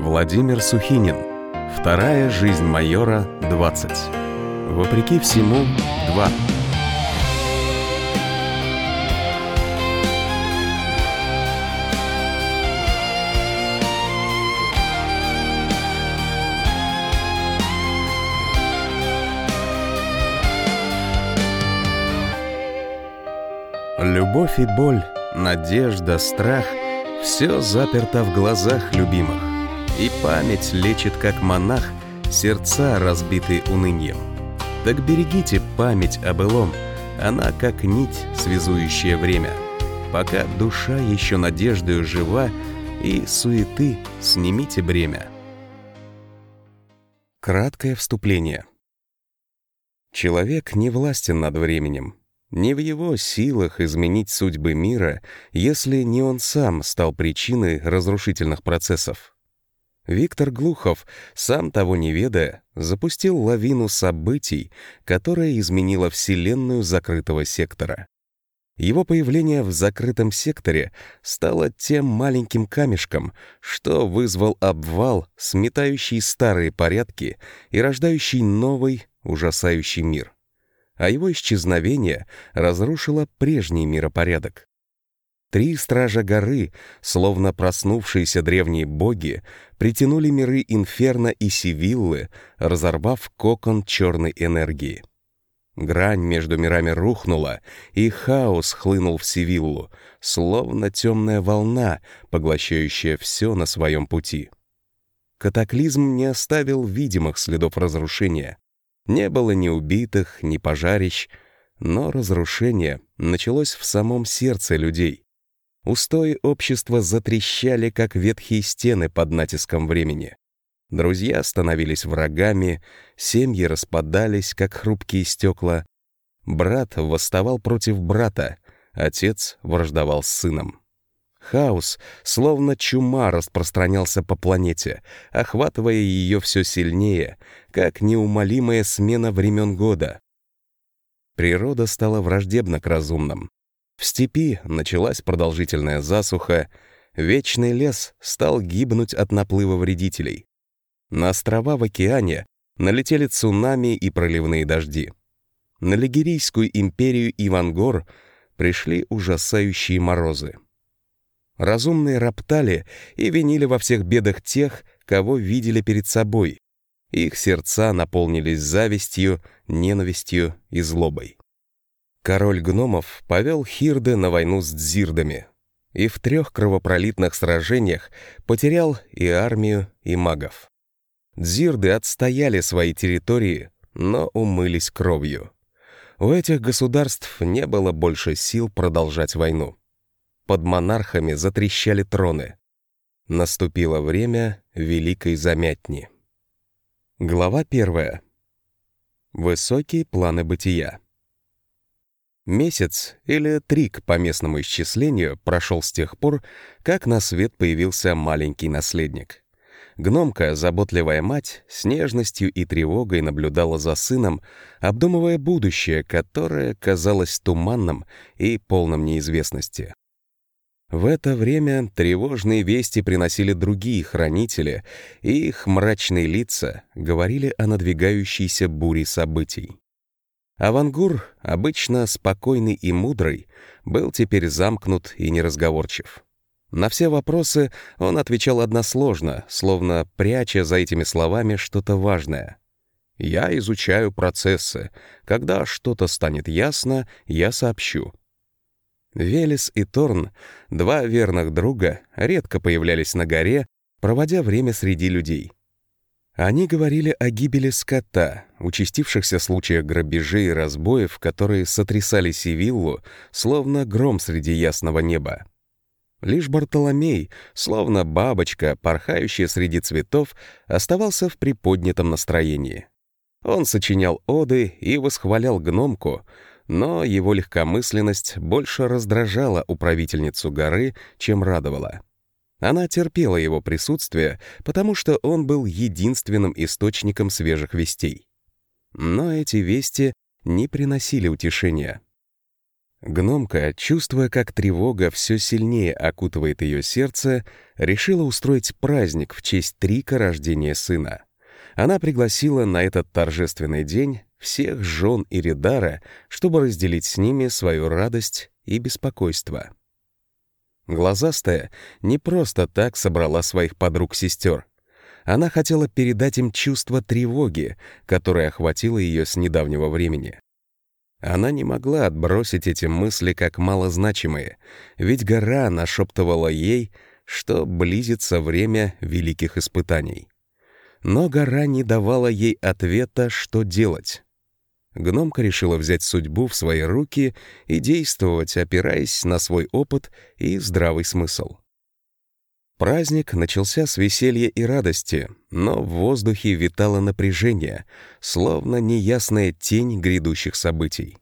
Владимир Сухинин. Вторая жизнь майора 20. Вопреки всему 2. Любовь и боль, надежда, страх — все заперто в глазах любимых. И память лечит, как монах, сердца, разбитые унынием. Так берегите память о былом, она как нить, связующая время. Пока душа еще надеждою жива, и суеты снимите бремя. Краткое вступление. Человек не властен над временем, не в его силах изменить судьбы мира, если не он сам стал причиной разрушительных процессов. Виктор Глухов, сам того не ведая, запустил лавину событий, которая изменила Вселенную закрытого сектора. Его появление в закрытом секторе стало тем маленьким камешком, что вызвал обвал, сметающий старые порядки и рождающий новый, ужасающий мир а его исчезновение разрушило прежний миропорядок. Три стража горы, словно проснувшиеся древние боги, притянули миры Инферно и Сивиллы, разорвав кокон черной энергии. Грань между мирами рухнула, и хаос хлынул в Сивиллу, словно темная волна, поглощающая все на своем пути. Катаклизм не оставил видимых следов разрушения, не было ни убитых, ни пожарищ, но разрушение началось в самом сердце людей. Устои общества затрещали, как ветхие стены под натиском времени. Друзья становились врагами, семьи распадались, как хрупкие стекла. Брат восставал против брата, отец враждовал с сыном. Хаос, словно чума, распространялся по планете, охватывая ее все сильнее, как неумолимая смена времен года. Природа стала враждебна к разумным. В степи началась продолжительная засуха, вечный лес стал гибнуть от наплыва вредителей. На острова в океане налетели цунами и проливные дожди. На Лигерийскую империю Ивангор пришли ужасающие морозы. Разумные роптали и винили во всех бедах тех, кого видели перед собой. Их сердца наполнились завистью, ненавистью и злобой. Король гномов повел Хирды на войну с дзирдами и в трех кровопролитных сражениях потерял и армию, и магов. Дзирды отстояли свои территории, но умылись кровью. У этих государств не было больше сил продолжать войну под монархами затрещали троны. Наступило время Великой Замятни. Глава первая. Высокие планы бытия. Месяц или трик по местному исчислению прошел с тех пор, как на свет появился маленький наследник. Гномка, заботливая мать, с нежностью и тревогой наблюдала за сыном, обдумывая будущее, которое казалось туманным и полным неизвестности. В это время тревожные вести приносили другие хранители, и их мрачные лица говорили о надвигающейся буре событий. Авангур, обычно спокойный и мудрый, был теперь замкнут и неразговорчив. На все вопросы он отвечал односложно, словно пряча за этими словами что-то важное. «Я изучаю процессы. Когда что-то станет ясно, я сообщу. Велес и Торн, два верных друга, редко появлялись на горе, проводя время среди людей. Они говорили о гибели скота, участившихся случаях грабежей и разбоев, которые сотрясали Сивиллу, словно гром среди ясного неба. Лишь Бартоломей, словно бабочка, порхающая среди цветов, оставался в приподнятом настроении. Он сочинял оды и восхвалял гномку — но его легкомысленность больше раздражала управительницу горы, чем радовала. Она терпела его присутствие, потому что он был единственным источником свежих вестей. Но эти вести не приносили утешения. Гномка, чувствуя, как тревога все сильнее окутывает ее сердце, решила устроить праздник в честь трика рождения сына. Она пригласила на этот торжественный день всех жен Иридара, чтобы разделить с ними свою радость и беспокойство. Глазастая не просто так собрала своих подруг-сестер. Она хотела передать им чувство тревоги, которое охватило ее с недавнего времени. Она не могла отбросить эти мысли как малозначимые, ведь гора нашептывала ей, что близится время великих испытаний. Но гора не давала ей ответа, что делать. Гномка решила взять судьбу в свои руки и действовать, опираясь на свой опыт и здравый смысл. Праздник начался с веселья и радости, но в воздухе витало напряжение, словно неясная тень грядущих событий.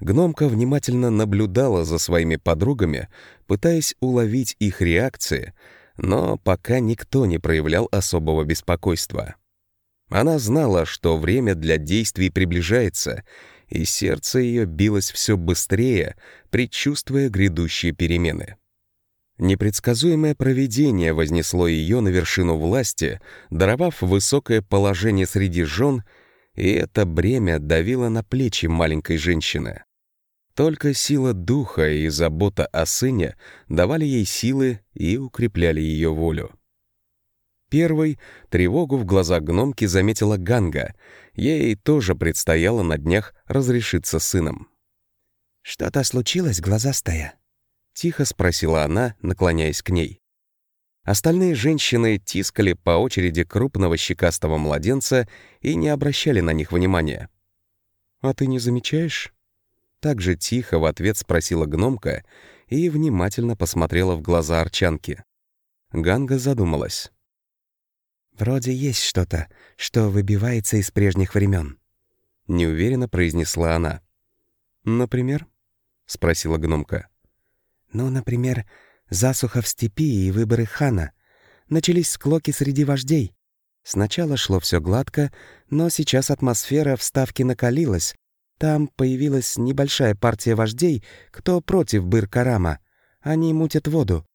Гномка внимательно наблюдала за своими подругами, пытаясь уловить их реакции, но пока никто не проявлял особого беспокойства. Она знала, что время для действий приближается, и сердце ее билось все быстрее, предчувствуя грядущие перемены. Непредсказуемое провидение вознесло ее на вершину власти, даровав высокое положение среди жен, и это бремя давило на плечи маленькой женщины. Только сила духа и забота о сыне давали ей силы и укрепляли ее волю. Первой тревогу в глазах гномки заметила Ганга. Ей тоже предстояло на днях разрешиться сыном. «Что-то случилось, глазастая?» Тихо спросила она, наклоняясь к ней. Остальные женщины тискали по очереди крупного щекастого младенца и не обращали на них внимания. «А ты не замечаешь?» Так же тихо в ответ спросила гномка и внимательно посмотрела в глаза арчанки. Ганга задумалась. «Вроде есть что-то, что выбивается из прежних времен», — неуверенно произнесла она. «Например?» — спросила гномка. Ну, например, засуха в степи и выборы хана. Начались склоки среди вождей. Сначала шло все гладко, но сейчас атмосфера в Ставке накалилась. Там появилась небольшая партия вождей, кто против Быр-Карама. Они мутят воду.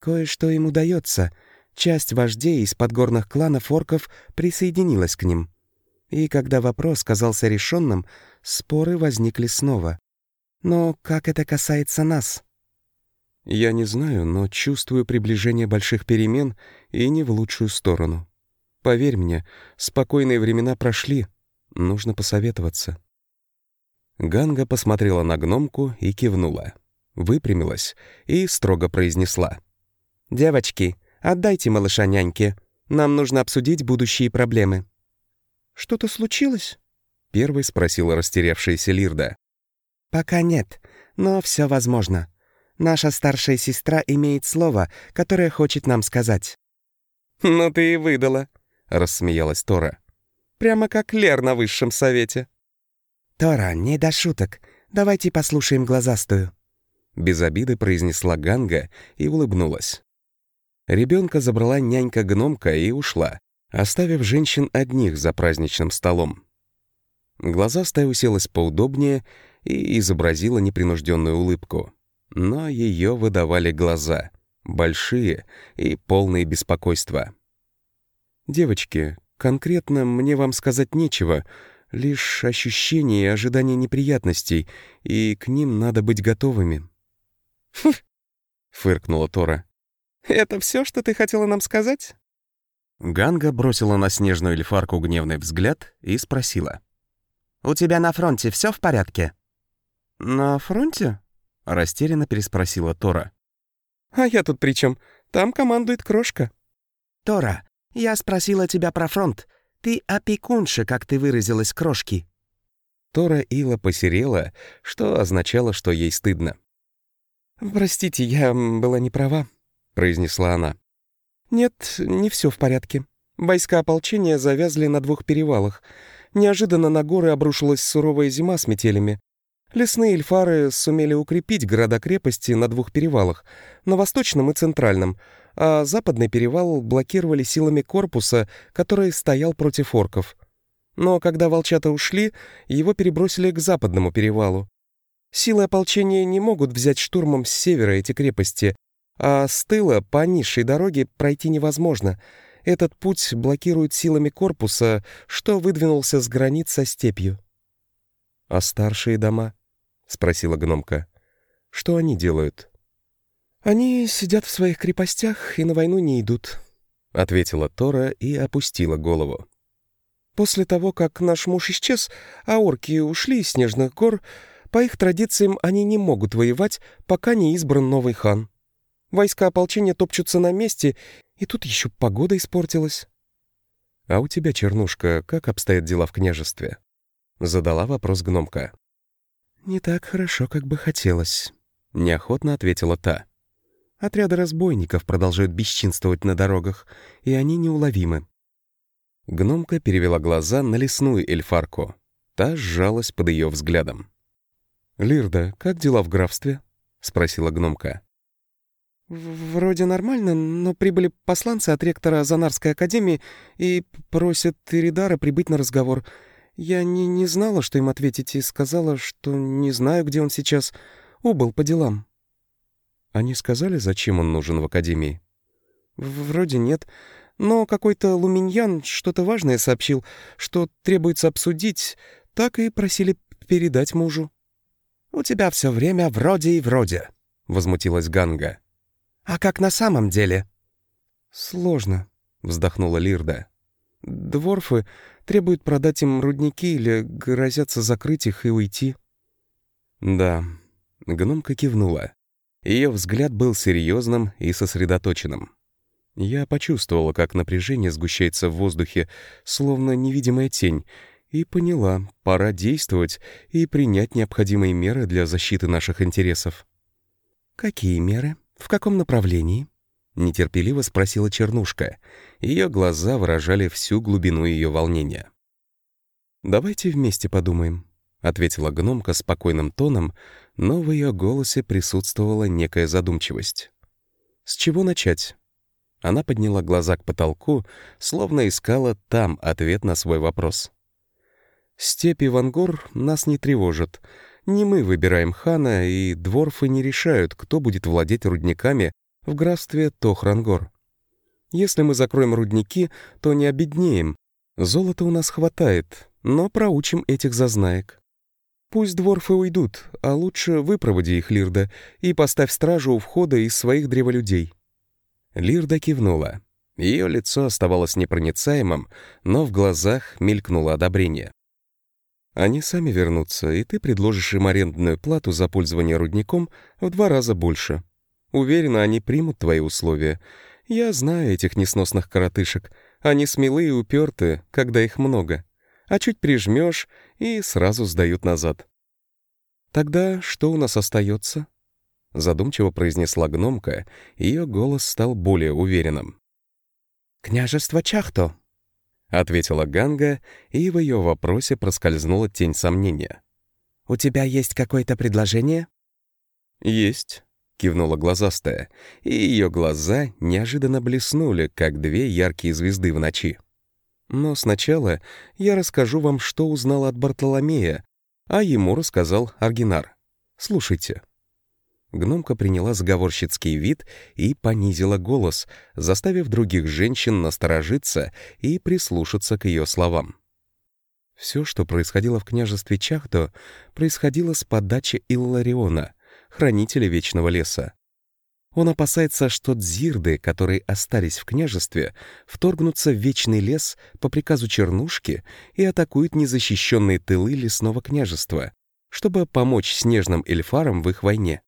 Кое-что им удается. Часть вождей из подгорных кланов орков присоединилась к ним. И когда вопрос казался решенным, споры возникли снова. Но как это касается нас? Я не знаю, но чувствую приближение больших перемен и не в лучшую сторону. Поверь мне, спокойные времена прошли. Нужно посоветоваться. Ганга посмотрела на гномку и кивнула. Выпрямилась и строго произнесла. «Девочки, отдайте малыша няньке. Нам нужно обсудить будущие проблемы». «Что-то случилось?» — первой спросила растерявшаяся Лирда. «Пока нет, но все возможно. Наша старшая сестра имеет слово, которое хочет нам сказать». «Ну ты и выдала», — рассмеялась Тора. «Прямо как Лер на высшем совете». «Тора, не до шуток. Давайте послушаем глазастую». Без обиды произнесла Ганга и улыбнулась. Ребенка забрала нянька-гномка и ушла, оставив женщин одних за праздничным столом. Глазастая уселась поудобнее и изобразила непринужденную улыбку но ее выдавали глаза, большие и полные беспокойства. «Девочки, конкретно мне вам сказать нечего, лишь ощущения и ожидания неприятностей, и к ним надо быть готовыми». «Хм!» — фыркнула Тора. «Это все, что ты хотела нам сказать?» Ганга бросила на снежную эльфарку гневный взгляд и спросила. «У тебя на фронте все в порядке?» «На фронте?» Растерянно переспросила Тора. «А я тут при чем? Там командует Крошка». «Тора, я спросила тебя про фронт. Ты опекунша, как ты выразилась, Крошки». Тора Ила посерела, что означало, что ей стыдно. «Простите, я была не права», — произнесла она. «Нет, не все в порядке. Войска ополчения завязли на двух перевалах. Неожиданно на горы обрушилась суровая зима с метелями. Лесные эльфары сумели укрепить города-крепости на двух перевалах, на восточном и центральном, а западный перевал блокировали силами корпуса, который стоял против орков. Но когда волчата ушли, его перебросили к западному перевалу. Силы ополчения не могут взять штурмом с севера эти крепости, а с тыла по низшей дороге пройти невозможно. Этот путь блокирует силами корпуса, что выдвинулся с границ со степью. «А старшие дома?» — спросила гномка. «Что они делают?» «Они сидят в своих крепостях и на войну не идут», — ответила Тора и опустила голову. «После того, как наш муж исчез, а орки ушли из Снежных гор, по их традициям они не могут воевать, пока не избран новый хан. Войска ополчения топчутся на месте, и тут еще погода испортилась». «А у тебя, Чернушка, как обстоят дела в княжестве?» — задала вопрос гномка. «Не так хорошо, как бы хотелось», — неохотно ответила та. «Отряды разбойников продолжают бесчинствовать на дорогах, и они неуловимы». Гномка перевела глаза на лесную эльфарку. Та сжалась под ее взглядом. «Лирда, как дела в графстве?» — спросила гномка. «Вроде нормально, но прибыли посланцы от ректора Занарской академии и просят Иридара прибыть на разговор. Я не, не знала, что им ответить, и сказала, что не знаю, где он сейчас. Убыл по делам». «Они сказали, зачем он нужен в академии?» «Вроде нет, но какой-то Луминьян что-то важное сообщил, что требуется обсудить, так и просили передать мужу». «У тебя все время вроде и вроде», — возмутилась Ганга. «А как на самом деле?» «Сложно», — вздохнула Лирда. «Дворфы требуют продать им рудники или грозятся закрыть их и уйти». «Да», — гномка кивнула. Ее взгляд был серьезным и сосредоточенным. Я почувствовала, как напряжение сгущается в воздухе, словно невидимая тень, и поняла, пора действовать и принять необходимые меры для защиты наших интересов. «Какие меры? В каком направлении?» — нетерпеливо спросила Чернушка. Ее глаза выражали всю глубину ее волнения. «Давайте вместе подумаем», — ответила гномка спокойным тоном, но в ее голосе присутствовала некая задумчивость. «С чего начать?» Она подняла глаза к потолку, словно искала там ответ на свой вопрос. Степи Вангор нас не тревожат. Не мы выбираем хана, и дворфы не решают, кто будет владеть рудниками в графстве Тохрангор. Если мы закроем рудники, то не обеднеем. Золота у нас хватает, но проучим этих зазнаек. Пусть дворфы уйдут, а лучше выпроводи их, Лирда, и поставь стражу у входа из своих древолюдей». Лирда кивнула. Ее лицо оставалось непроницаемым, но в глазах мелькнуло одобрение. Они сами вернутся, и ты предложишь им арендную плату за пользование рудником в два раза больше. Уверена, они примут твои условия. Я знаю этих несносных коротышек. Они смелые и уперты, когда их много. А чуть прижмешь, и сразу сдают назад. Тогда что у нас остается? Задумчиво произнесла гномка, ее голос стал более уверенным. «Княжество Чахто», — ответила Ганга, и в ее вопросе проскользнула тень сомнения. «У тебя есть какое-то предложение?» «Есть», — кивнула глазастая, и ее глаза неожиданно блеснули, как две яркие звезды в ночи. «Но сначала я расскажу вам, что узнал от Бартоломея, а ему рассказал Аргинар. Слушайте». Гномка приняла заговорщицкий вид и понизила голос, заставив других женщин насторожиться и прислушаться к ее словам. Все, что происходило в княжестве Чахто, происходило с подачи Иллариона, хранителя Вечного Леса. Он опасается, что дзирды, которые остались в княжестве, вторгнутся в Вечный Лес по приказу Чернушки и атакуют незащищенные тылы лесного княжества, чтобы помочь снежным эльфарам в их войне.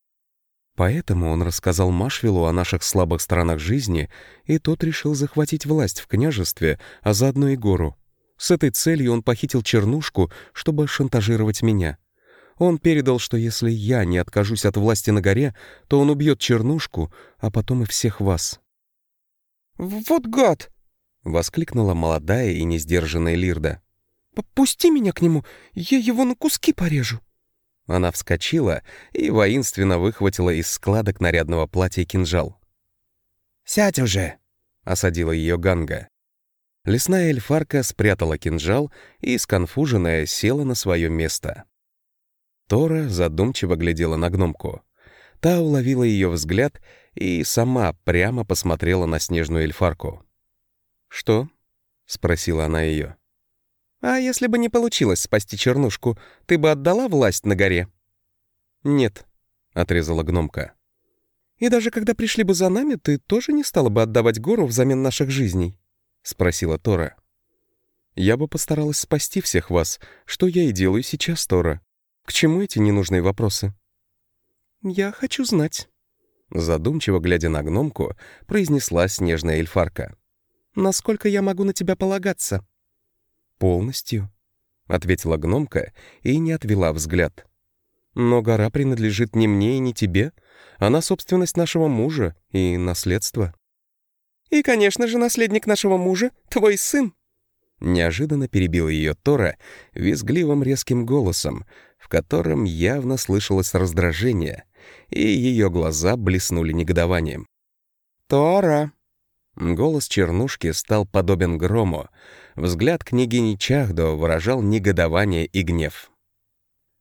Поэтому он рассказал Машвилу о наших слабых сторонах жизни, и тот решил захватить власть в княжестве, а заодно и гору. С этой целью он похитил Чернушку, чтобы шантажировать меня. Он передал, что если я не откажусь от власти на горе, то он убьет Чернушку, а потом и всех вас. «Вот гад!» — воскликнула молодая и несдержанная Лирда. «Пусти меня к нему, я его на куски порежу!» Она вскочила и воинственно выхватила из складок нарядного платья кинжал. «Сядь уже!» — осадила ее Ганга. Лесная эльфарка спрятала кинжал и, сконфуженная, села на свое место. Тора задумчиво глядела на гномку. Та уловила ее взгляд и сама прямо посмотрела на снежную эльфарку. «Что?» — спросила она ее. «А если бы не получилось спасти чернушку, ты бы отдала власть на горе?» «Нет», — отрезала гномка. «И даже когда пришли бы за нами, ты тоже не стала бы отдавать гору взамен наших жизней?» — спросила Тора. «Я бы постаралась спасти всех вас, что я и делаю сейчас, Тора. К чему эти ненужные вопросы?» «Я хочу знать», — задумчиво глядя на гномку, произнесла снежная эльфарка. «Насколько я могу на тебя полагаться?» «Полностью», — ответила гномка и не отвела взгляд. «Но гора принадлежит не мне и не тебе. Она собственность нашего мужа и наследство». «И, конечно же, наследник нашего мужа — твой сын!» Неожиданно перебил ее Тора визгливым резким голосом, в котором явно слышалось раздражение, и ее глаза блеснули негодованием. «Тора!» Голос чернушки стал подобен грому. Взгляд княгини Чахдо выражал негодование и гнев.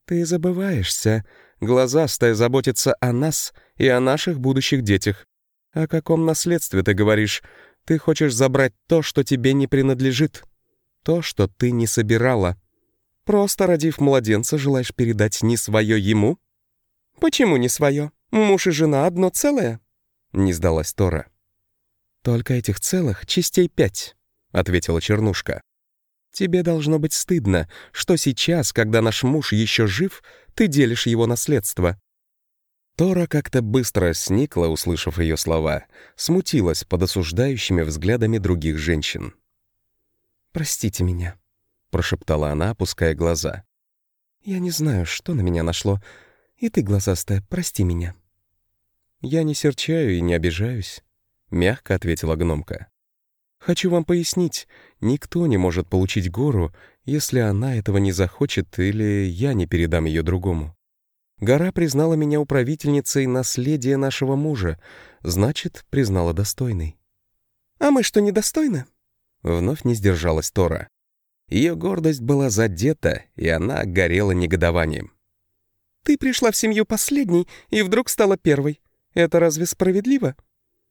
«Ты забываешься. Глазастая заботится о нас и о наших будущих детях. О каком наследстве ты говоришь? Ты хочешь забрать то, что тебе не принадлежит. То, что ты не собирала. Просто родив младенца, желаешь передать не свое ему?» «Почему не свое? Муж и жена одно целое?» — не сдалась Тора. «Только этих целых частей пять», — ответила Чернушка. «Тебе должно быть стыдно, что сейчас, когда наш муж еще жив, ты делишь его наследство». Тора как-то быстро сникла, услышав ее слова, смутилась под осуждающими взглядами других женщин. «Простите меня», — прошептала она, опуская глаза. «Я не знаю, что на меня нашло, и ты, глазастая, прости меня». «Я не серчаю и не обижаюсь», — мягко ответила гномка. «Хочу вам пояснить, никто не может получить гору, если она этого не захочет или я не передам ее другому. Гора признала меня управительницей наследия нашего мужа, значит, признала достойной». «А мы что, недостойны?» Вновь не сдержалась Тора. Ее гордость была задета, и она горела негодованием. Ты пришла в семью последней и вдруг стала первой. Это разве справедливо?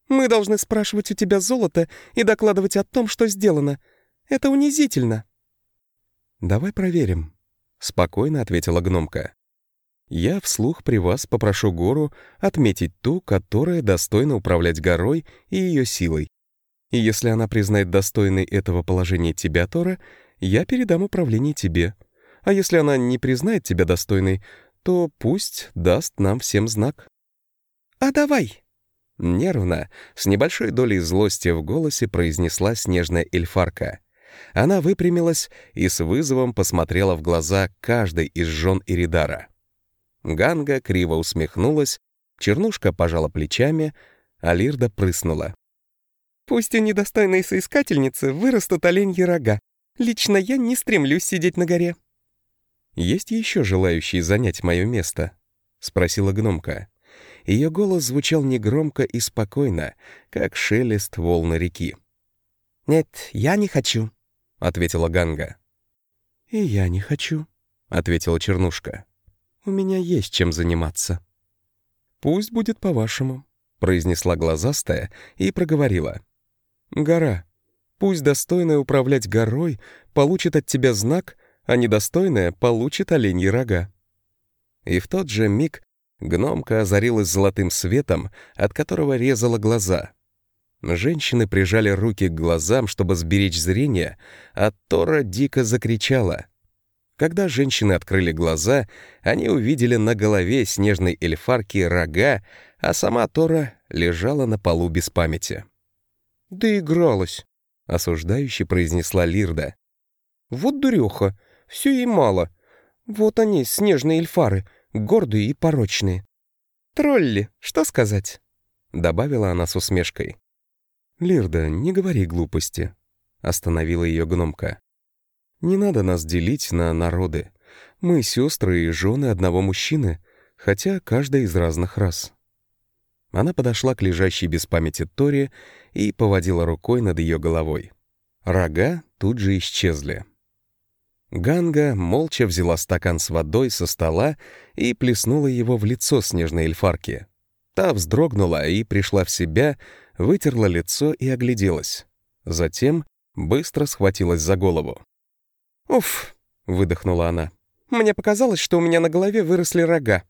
Мы должны спрашивать у тебя золото и докладывать о том, что сделано. Это унизительно». «Давай проверим», — спокойно ответила гномка. «Я вслух при вас попрошу гору отметить ту, которая достойна управлять горой и ее силой. И если она признает достойной этого положения тебя, Тора, я передам управление тебе. А если она не признает тебя достойной, то пусть даст нам всем знак. «А давай!» Нервно, с небольшой долей злости в голосе произнесла снежная эльфарка. Она выпрямилась и с вызовом посмотрела в глаза каждой из жен Иридара. Ганга криво усмехнулась, Чернушка пожала плечами, а Лирда прыснула. «Пусть у недостойной соискательницы вырастут оленьи рога. Лично я не стремлюсь сидеть на горе». «Есть еще желающие занять мое место?» — спросила гномка. Ее голос звучал негромко и спокойно, как шелест волны реки. «Нет, я не хочу», — ответила Ганга. «И я не хочу», — ответила Чернушка. «У меня есть чем заниматься». «Пусть будет по-вашему», — произнесла глазастая и проговорила. «Гора, пусть достойная управлять горой получит от тебя знак — а недостойная получит оленьи рога. И в тот же миг гномка озарилась золотым светом, от которого резала глаза. Женщины прижали руки к глазам, чтобы сберечь зрение, а Тора дико закричала. Когда женщины открыли глаза, они увидели на голове снежной эльфарки рога, а сама Тора лежала на полу без памяти. «Да игралась», — осуждающе произнесла Лирда. «Вот дуреха, все ей мало. Вот они, снежные эльфары, гордые и порочные. «Тролли, что сказать?» — добавила она с усмешкой. «Лирда, не говори глупости», — остановила ее гномка. «Не надо нас делить на народы. Мы сестры и жены одного мужчины, хотя каждая из разных рас». Она подошла к лежащей без памяти Торе и поводила рукой над ее головой. Рога тут же исчезли. Ганга молча взяла стакан с водой со стола и плеснула его в лицо снежной эльфарки. Та вздрогнула и пришла в себя, вытерла лицо и огляделась. Затем быстро схватилась за голову. «Уф!» — выдохнула она. «Мне показалось, что у меня на голове выросли рога».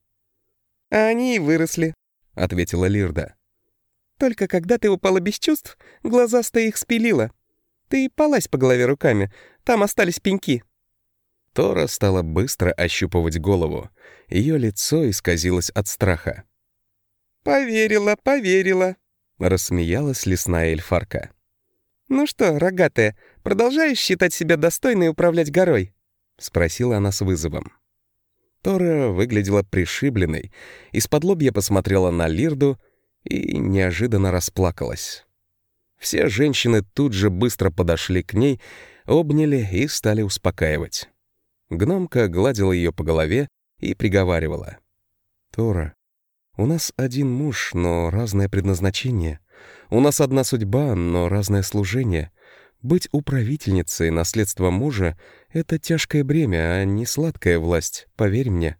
«А они и выросли», — ответила Лирда. «Только когда ты упала без чувств, глаза-то их спилила. Ты полазь по голове руками, там остались пеньки». Тора стала быстро ощупывать голову. Ее лицо исказилось от страха. «Поверила, поверила», — рассмеялась лесная эльфарка. «Ну что, рогатая, продолжаешь считать себя достойной управлять горой?» — спросила она с вызовом. Тора выглядела пришибленной, из-под лобья посмотрела на Лирду и неожиданно расплакалась. Все женщины тут же быстро подошли к ней, обняли и стали успокаивать. Гномка гладила ее по голове и приговаривала. «Тора, у нас один муж, но разное предназначение. У нас одна судьба, но разное служение. Быть управительницей наследства мужа — это тяжкое бремя, а не сладкая власть, поверь мне.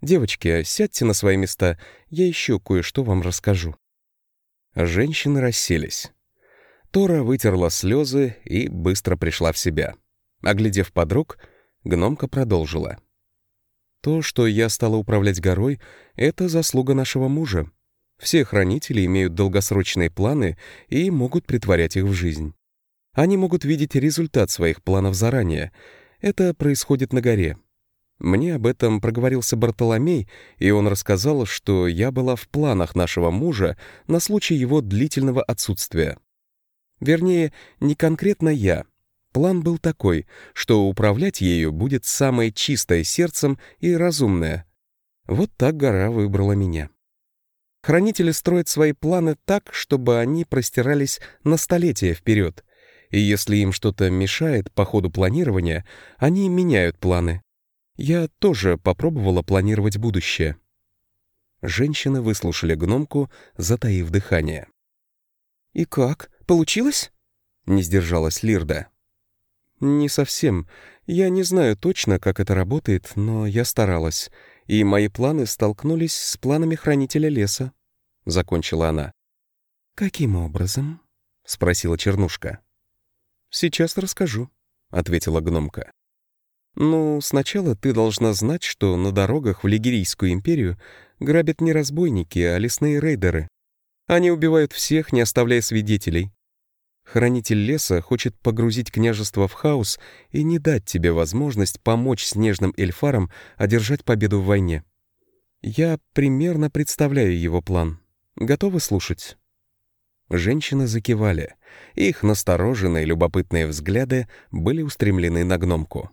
Девочки, сядьте на свои места, я еще кое-что вам расскажу». Женщины расселись. Тора вытерла слезы и быстро пришла в себя. Оглядев подруг, гномка продолжила. «То, что я стала управлять горой, — это заслуга нашего мужа. Все хранители имеют долгосрочные планы и могут притворять их в жизнь. Они могут видеть результат своих планов заранее. Это происходит на горе. Мне об этом проговорился Бартоломей, и он рассказал, что я была в планах нашего мужа на случай его длительного отсутствия. Вернее, не конкретно я. План был такой, что управлять ею будет самое чистое сердцем и разумное. Вот так гора выбрала меня. Хранители строят свои планы так, чтобы они простирались на столетия вперед. И если им что-то мешает по ходу планирования, они меняют планы. Я тоже попробовала планировать будущее. Женщины выслушали гномку, затаив дыхание. «И как? Получилось?» — не сдержалась Лирда. «Не совсем. Я не знаю точно, как это работает, но я старалась, и мои планы столкнулись с планами Хранителя леса», — закончила она. «Каким образом?» — спросила Чернушка. «Сейчас расскажу», — ответила гномка. «Ну, сначала ты должна знать, что на дорогах в Лигерийскую империю грабят не разбойники, а лесные рейдеры. Они убивают всех, не оставляя свидетелей. Хранитель леса хочет погрузить княжество в хаос и не дать тебе возможность помочь снежным эльфарам одержать победу в войне. Я примерно представляю его план. Готовы слушать?» Женщины закивали. Их настороженные любопытные взгляды были устремлены на гномку.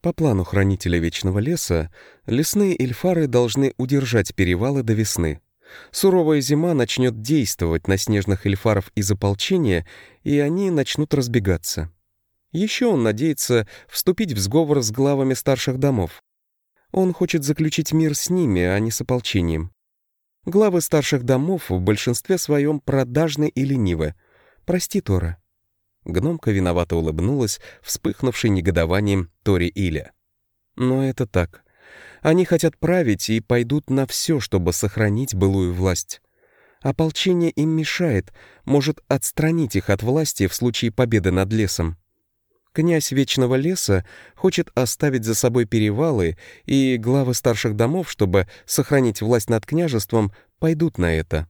По плану Хранителя Вечного Леса, лесные эльфары должны удержать перевалы до весны. Суровая зима начнет действовать на снежных эльфаров из ополчения, и они начнут разбегаться. Еще он надеется вступить в сговор с главами старших домов. Он хочет заключить мир с ними, а не с ополчением. Главы старших домов в большинстве своем продажны и ленивы. Прости, Тора». Гномка виновато улыбнулась, вспыхнувшей негодованием Тори Иля. «Но это так. Они хотят править и пойдут на все, чтобы сохранить былую власть. Ополчение им мешает, может отстранить их от власти в случае победы над лесом. Князь Вечного Леса хочет оставить за собой перевалы, и главы старших домов, чтобы сохранить власть над княжеством, пойдут на это.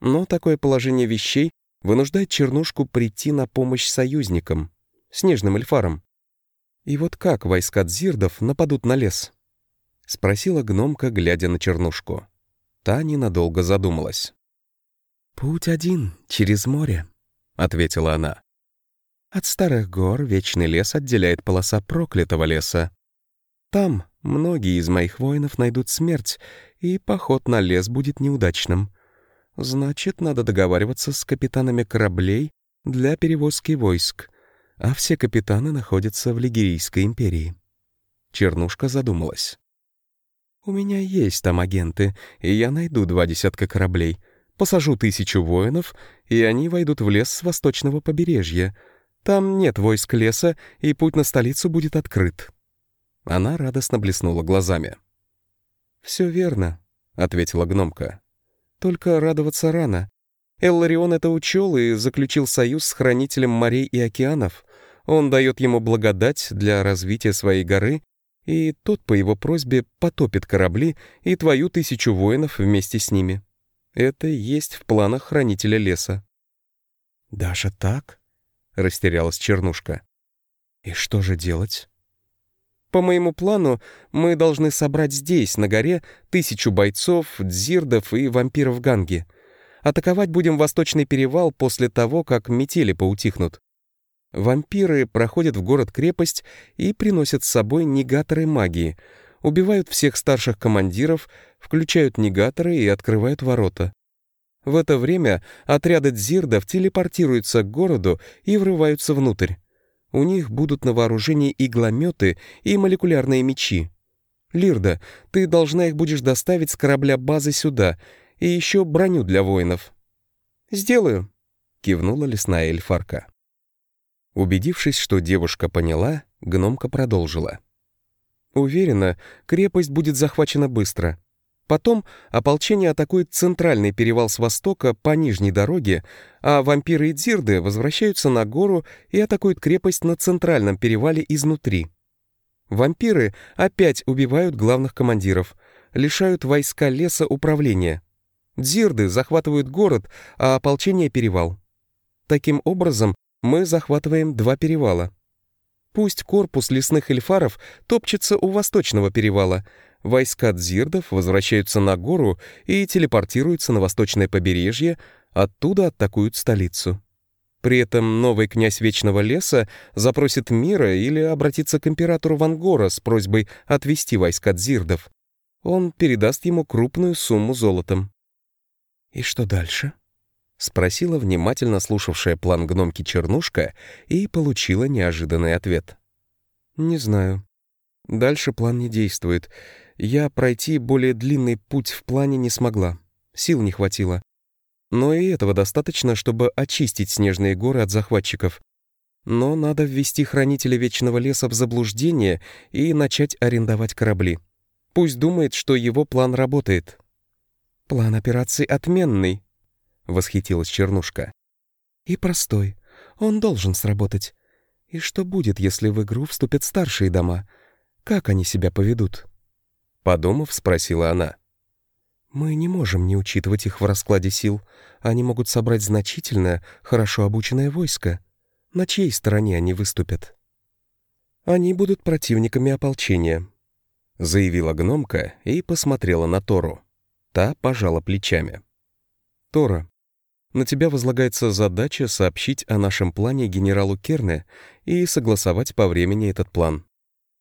Но такое положение вещей вынуждает Чернушку прийти на помощь союзникам, снежным эльфарам. И вот как войска дзирдов нападут на лес? Спросила гномка, глядя на Чернушку. Та ненадолго задумалась. «Путь один, через море», — ответила она. От старых гор вечный лес отделяет полоса проклятого леса. Там многие из моих воинов найдут смерть, и поход на лес будет неудачным. Значит, надо договариваться с капитанами кораблей для перевозки войск, а все капитаны находятся в Лигерийской империи. Чернушка задумалась. «У меня есть там агенты, и я найду два десятка кораблей, посажу тысячу воинов, и они войдут в лес с восточного побережья — Там нет войск леса, и путь на столицу будет открыт». Она радостно блеснула глазами. «Все верно», — ответила гномка. «Только радоваться рано. Элларион это учел и заключил союз с хранителем морей и океанов. Он дает ему благодать для развития своей горы, и тот по его просьбе потопит корабли и твою тысячу воинов вместе с ними. Это есть в планах хранителя леса». «Даже так?» — растерялась Чернушка. «И что же делать?» По моему плану, мы должны собрать здесь, на горе, тысячу бойцов, дзирдов и вампиров Ганги. Атаковать будем Восточный перевал после того, как метели поутихнут. Вампиры проходят в город-крепость и приносят с собой негаторы магии, убивают всех старших командиров, включают негаторы и открывают ворота. В это время отряды дзирдов телепортируются к городу и врываются внутрь. У них будут на вооружении иглометы и молекулярные мечи. Лирда, ты должна их будешь доставить с корабля базы сюда, и еще броню для воинов». «Сделаю», — кивнула лесная эльфарка. Убедившись, что девушка поняла, гномка продолжила. «Уверена, крепость будет захвачена быстро. Потом ополчение атакует центральный перевал с востока по нижней дороге, а вампиры и дзирды возвращаются на гору и атакуют крепость на центральном перевале изнутри. Вампиры опять убивают главных командиров, лишают войска леса управления. Дзирды захватывают город, а ополчение — перевал. Таким образом, мы захватываем два перевала. Пусть корпус лесных эльфаров топчется у восточного перевала — Войска дзирдов возвращаются на гору и телепортируются на восточное побережье, оттуда атакуют столицу. При этом новый князь Вечного Леса запросит мира или обратится к императору Вангора с просьбой отвести войска дзирдов. Он передаст ему крупную сумму золотом. «И что дальше?» — спросила внимательно слушавшая план гномки Чернушка и получила неожиданный ответ. «Не знаю. Дальше план не действует я пройти более длинный путь в плане не смогла. Сил не хватило. Но и этого достаточно, чтобы очистить снежные горы от захватчиков. Но надо ввести хранителя Вечного Леса в заблуждение и начать арендовать корабли. Пусть думает, что его план работает. «План операции отменный», — восхитилась Чернушка. «И простой. Он должен сработать. И что будет, если в игру вступят старшие дома? Как они себя поведут?» Подумав, спросила она. «Мы не можем не учитывать их в раскладе сил. Они могут собрать значительное, хорошо обученное войско. На чьей стороне они выступят?» «Они будут противниками ополчения», — заявила гномка и посмотрела на Тору. Та пожала плечами. «Тора, на тебя возлагается задача сообщить о нашем плане генералу Керне и согласовать по времени этот план.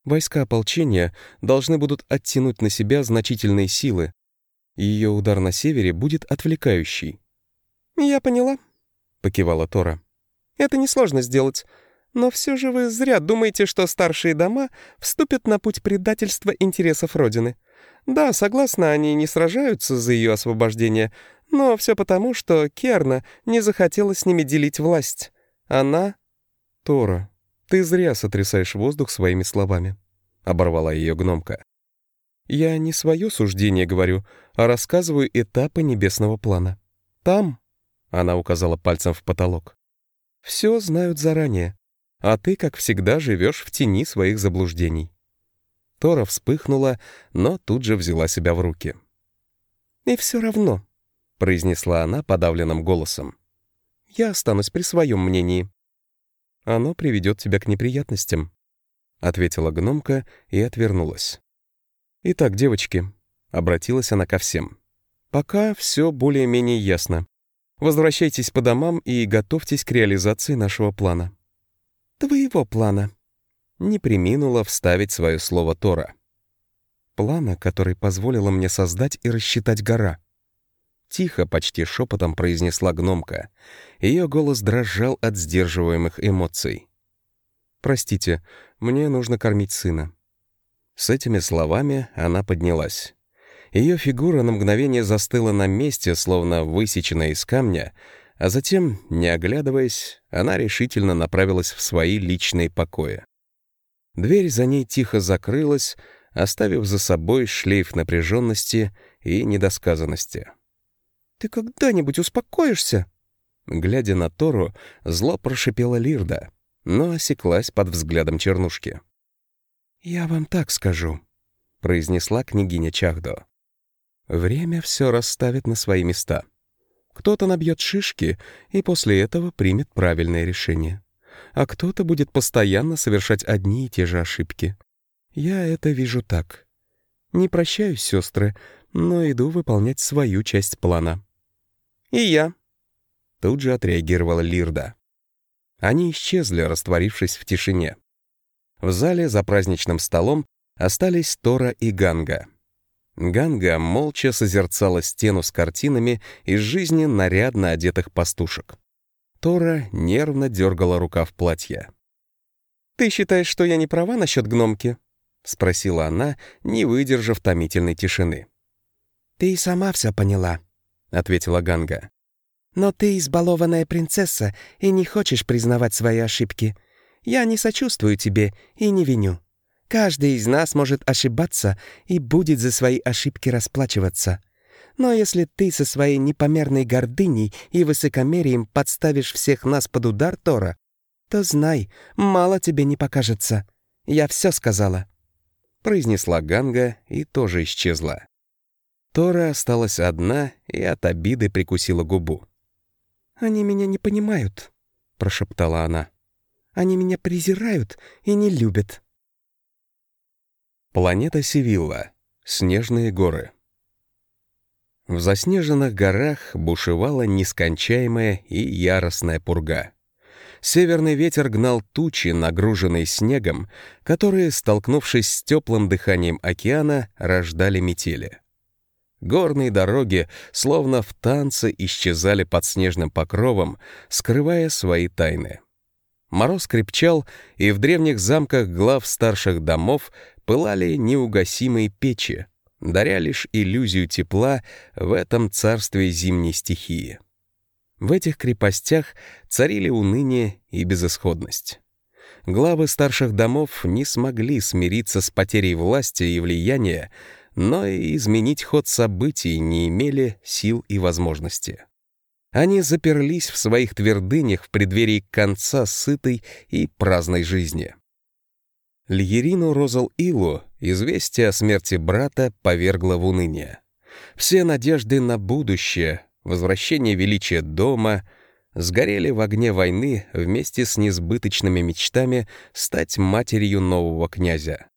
Войска ополчения должны будут оттянуть на себя значительные силы. Ее удар на севере будет отвлекающий. «Я поняла», — покивала Тора. «Это несложно сделать. Но все же вы зря думаете, что старшие дома вступят на путь предательства интересов Родины. Да, согласна, они не сражаются за ее освобождение, но все потому, что Керна не захотела с ними делить власть. Она... Тора, «Ты зря сотрясаешь воздух своими словами», — оборвала ее гномка. «Я не свое суждение говорю, а рассказываю этапы небесного плана. Там», — она указала пальцем в потолок, — «все знают заранее, а ты, как всегда, живешь в тени своих заблуждений». Тора вспыхнула, но тут же взяла себя в руки. «И все равно», — произнесла она подавленным голосом, — «я останусь при своем мнении». Оно приведет тебя к неприятностям», — ответила гномка и отвернулась. «Итак, девочки», — обратилась она ко всем, — «пока все более-менее ясно. Возвращайтесь по домам и готовьтесь к реализации нашего плана». «Твоего плана», — не приминула вставить свое слово Тора. «Плана, который позволила мне создать и рассчитать гора», Тихо, почти шепотом произнесла гномка. Ее голос дрожал от сдерживаемых эмоций. «Простите, мне нужно кормить сына». С этими словами она поднялась. Ее фигура на мгновение застыла на месте, словно высеченная из камня, А затем, не оглядываясь, она решительно направилась в свои личные покои. Дверь за ней тихо закрылась, оставив за собой шлейф напряженности и недосказанности. «Ты когда-нибудь успокоишься?» Глядя на Тору, зло прошипела Лирда, но осеклась под взглядом чернушки. «Я вам так скажу», — произнесла княгиня Чахдо. «Время все расставит на свои места. Кто-то набьет шишки и после этого примет правильное решение. А кто-то будет постоянно совершать одни и те же ошибки. Я это вижу так. Не прощаюсь, сестры, но иду выполнять свою часть плана». «И я», — тут же отреагировала Лирда. Они исчезли, растворившись в тишине. В зале за праздничным столом остались Тора и Ганга. Ганга молча созерцала стену с картинами из жизни нарядно одетых пастушек. Тора нервно дергала рукав платья. «Ты считаешь, что я не права насчет гномки?» — спросила она, не выдержав томительной тишины. «Ты и сама все поняла», — ответила Ганга. «Но ты избалованная принцесса и не хочешь признавать свои ошибки. Я не сочувствую тебе и не виню. Каждый из нас может ошибаться и будет за свои ошибки расплачиваться. Но если ты со своей непомерной гордыней и высокомерием подставишь всех нас под удар Тора, то знай, мало тебе не покажется. Я все сказала произнесла Ганга и тоже исчезла. Тора осталась одна и от обиды прикусила губу. «Они меня не понимают», — прошептала она. «Они меня презирают и не любят». Планета Севилла. Снежные горы. В заснеженных горах бушевала нескончаемая и яростная пурга. Северный ветер гнал тучи, нагруженные снегом, которые, столкнувшись с теплым дыханием океана, рождали метели. Горные дороги, словно в танце, исчезали под снежным покровом, скрывая свои тайны. Мороз крепчал, и в древних замках глав старших домов пылали неугасимые печи, даря лишь иллюзию тепла в этом царстве зимней стихии. В этих крепостях царили уныние и безысходность. Главы старших домов не смогли смириться с потерей власти и влияния, но и изменить ход событий не имели сил и возможности. Они заперлись в своих твердынях в преддверии конца сытой и праздной жизни. Льерину Розал-Илу известие о смерти брата повергло в уныние. Все надежды на будущее, возвращение величия дома сгорели в огне войны вместе с несбыточными мечтами стать матерью нового князя.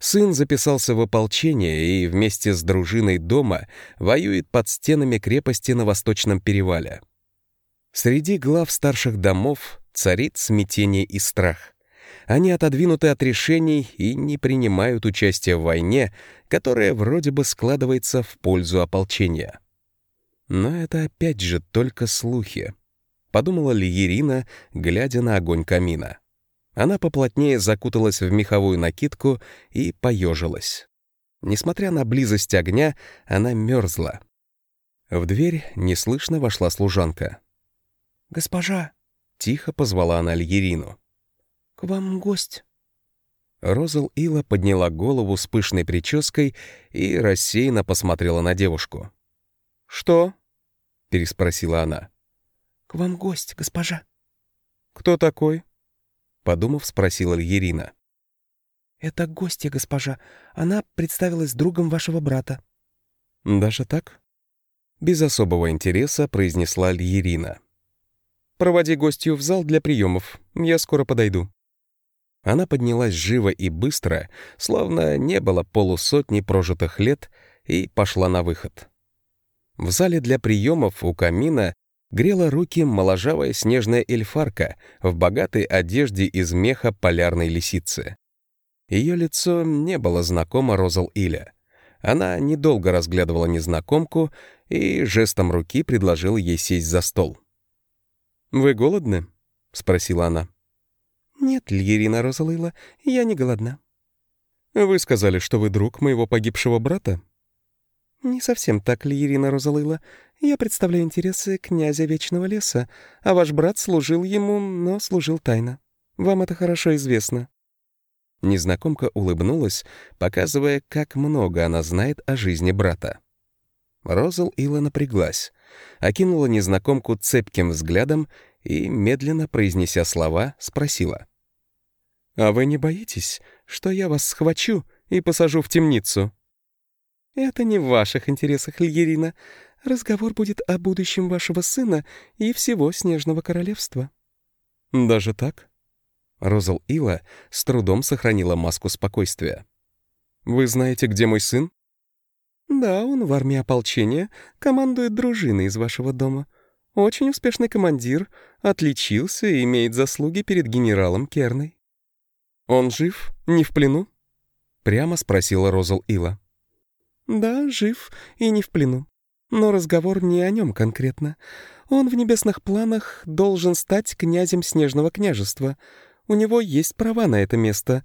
Сын записался в ополчение и вместе с дружиной дома воюет под стенами крепости на Восточном перевале. Среди глав старших домов царит смятение и страх. Они отодвинуты от решений и не принимают участия в войне, которая вроде бы складывается в пользу ополчения. Но это опять же только слухи. Подумала ли Ирина, глядя на огонь камина. Она поплотнее закуталась в меховую накидку и поежилась. Несмотря на близость огня, она мерзла. В дверь неслышно вошла служанка. «Госпожа!» — тихо позвала она Льерину. «К вам гость». Розал Ила подняла голову с пышной прической и рассеянно посмотрела на девушку. «Что?» — переспросила она. «К вам гость, госпожа». «Кто такой?» Подумав, спросила Ирина. «Это гостья, госпожа. Она представилась другом вашего брата». «Даже так?» Без особого интереса произнесла Ирина. «Проводи гостью в зал для приемов. Я скоро подойду». Она поднялась живо и быстро, словно не было полусотни прожитых лет, и пошла на выход. В зале для приемов у камина грела руки моложавая снежная эльфарка в богатой одежде из меха полярной лисицы. Ее лицо не было знакомо Розал Иля. Она недолго разглядывала незнакомку и жестом руки предложила ей сесть за стол. «Вы голодны?» — спросила она. «Нет, Льерина Розалыла, я не голодна». «Вы сказали, что вы друг моего погибшего брата?» «Не совсем так, Лиерина Розалыла. Я представляю интересы князя Вечного Леса, а ваш брат служил ему, но служил тайно. Вам это хорошо известно». Незнакомка улыбнулась, показывая, как много она знает о жизни брата. Розал Ила напряглась, окинула незнакомку цепким взглядом и, медленно произнеся слова, спросила. «А вы не боитесь, что я вас схвачу и посажу в темницу?» «Это не в ваших интересах, Льерина. Разговор будет о будущем вашего сына и всего Снежного Королевства». «Даже так?» Розал Ила с трудом сохранила маску спокойствия. «Вы знаете, где мой сын?» «Да, он в армии ополчения, командует дружиной из вашего дома. Очень успешный командир, отличился и имеет заслуги перед генералом Керной». «Он жив? Не в плену?» — прямо спросила Розал Ила. «Да, жив и не в плену. Но разговор не о нем конкретно. Он в небесных планах должен стать князем Снежного княжества. У него есть права на это место.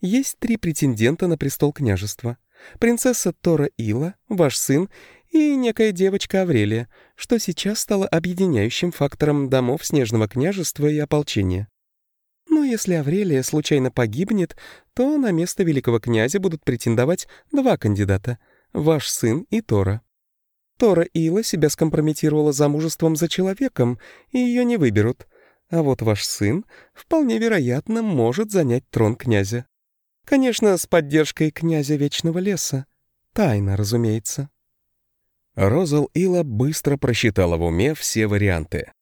Есть три претендента на престол княжества. Принцесса Тора Ила, ваш сын, и некая девочка Аврелия, что сейчас стало объединяющим фактором домов Снежного княжества и ополчения. Но если Аврелия случайно погибнет, то на место великого князя будут претендовать два кандидата — ваш сын и Тора. Тора Ила себя скомпрометировала замужеством за человеком, и ее не выберут. А вот ваш сын, вполне вероятно, может занять трон князя. Конечно, с поддержкой князя Вечного Леса. Тайна, разумеется. Розал Ила быстро просчитала в уме все варианты.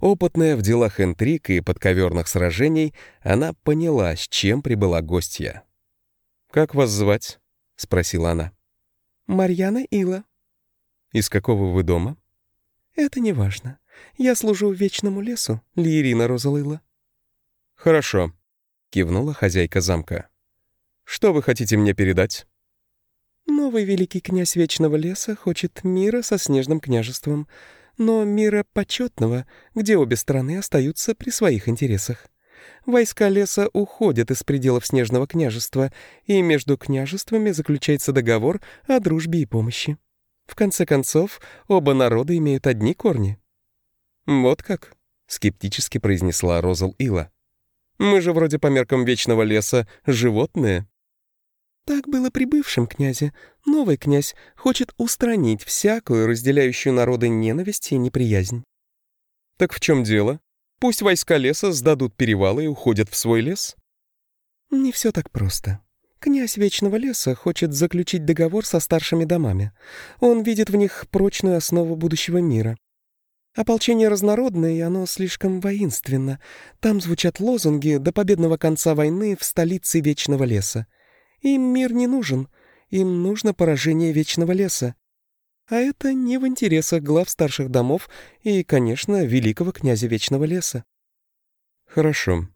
Опытная в делах интриг и подковерных сражений, она поняла, с чем прибыла гостья. «Как вас звать?» — спросила она. «Марьяна Ила». «Из какого вы дома?» «Это не важно. Я служу Вечному лесу, Лиерина Розалыла». «Хорошо», — кивнула хозяйка замка. Что вы хотите мне передать?» «Новый великий князь Вечного Леса хочет мира со Снежным княжеством, но мира почетного, где обе страны остаются при своих интересах. Войска леса уходят из пределов Снежного княжества, и между княжествами заключается договор о дружбе и помощи. В конце концов, оба народа имеют одни корни». «Вот как?» — скептически произнесла Розал Ила. «Мы же вроде по меркам Вечного Леса животные». Так было при бывшем князе. Новый князь хочет устранить всякую разделяющую народы ненависть и неприязнь. Так в чем дело? Пусть войска леса сдадут перевалы и уходят в свой лес? Не все так просто. Князь Вечного Леса хочет заключить договор со старшими домами. Он видит в них прочную основу будущего мира. Ополчение разнородное, и оно слишком воинственно. Там звучат лозунги до победного конца войны в столице Вечного Леса. Им мир не нужен, им нужно поражение Вечного Леса. А это не в интересах глав старших домов и, конечно, великого князя Вечного Леса. Хорошо.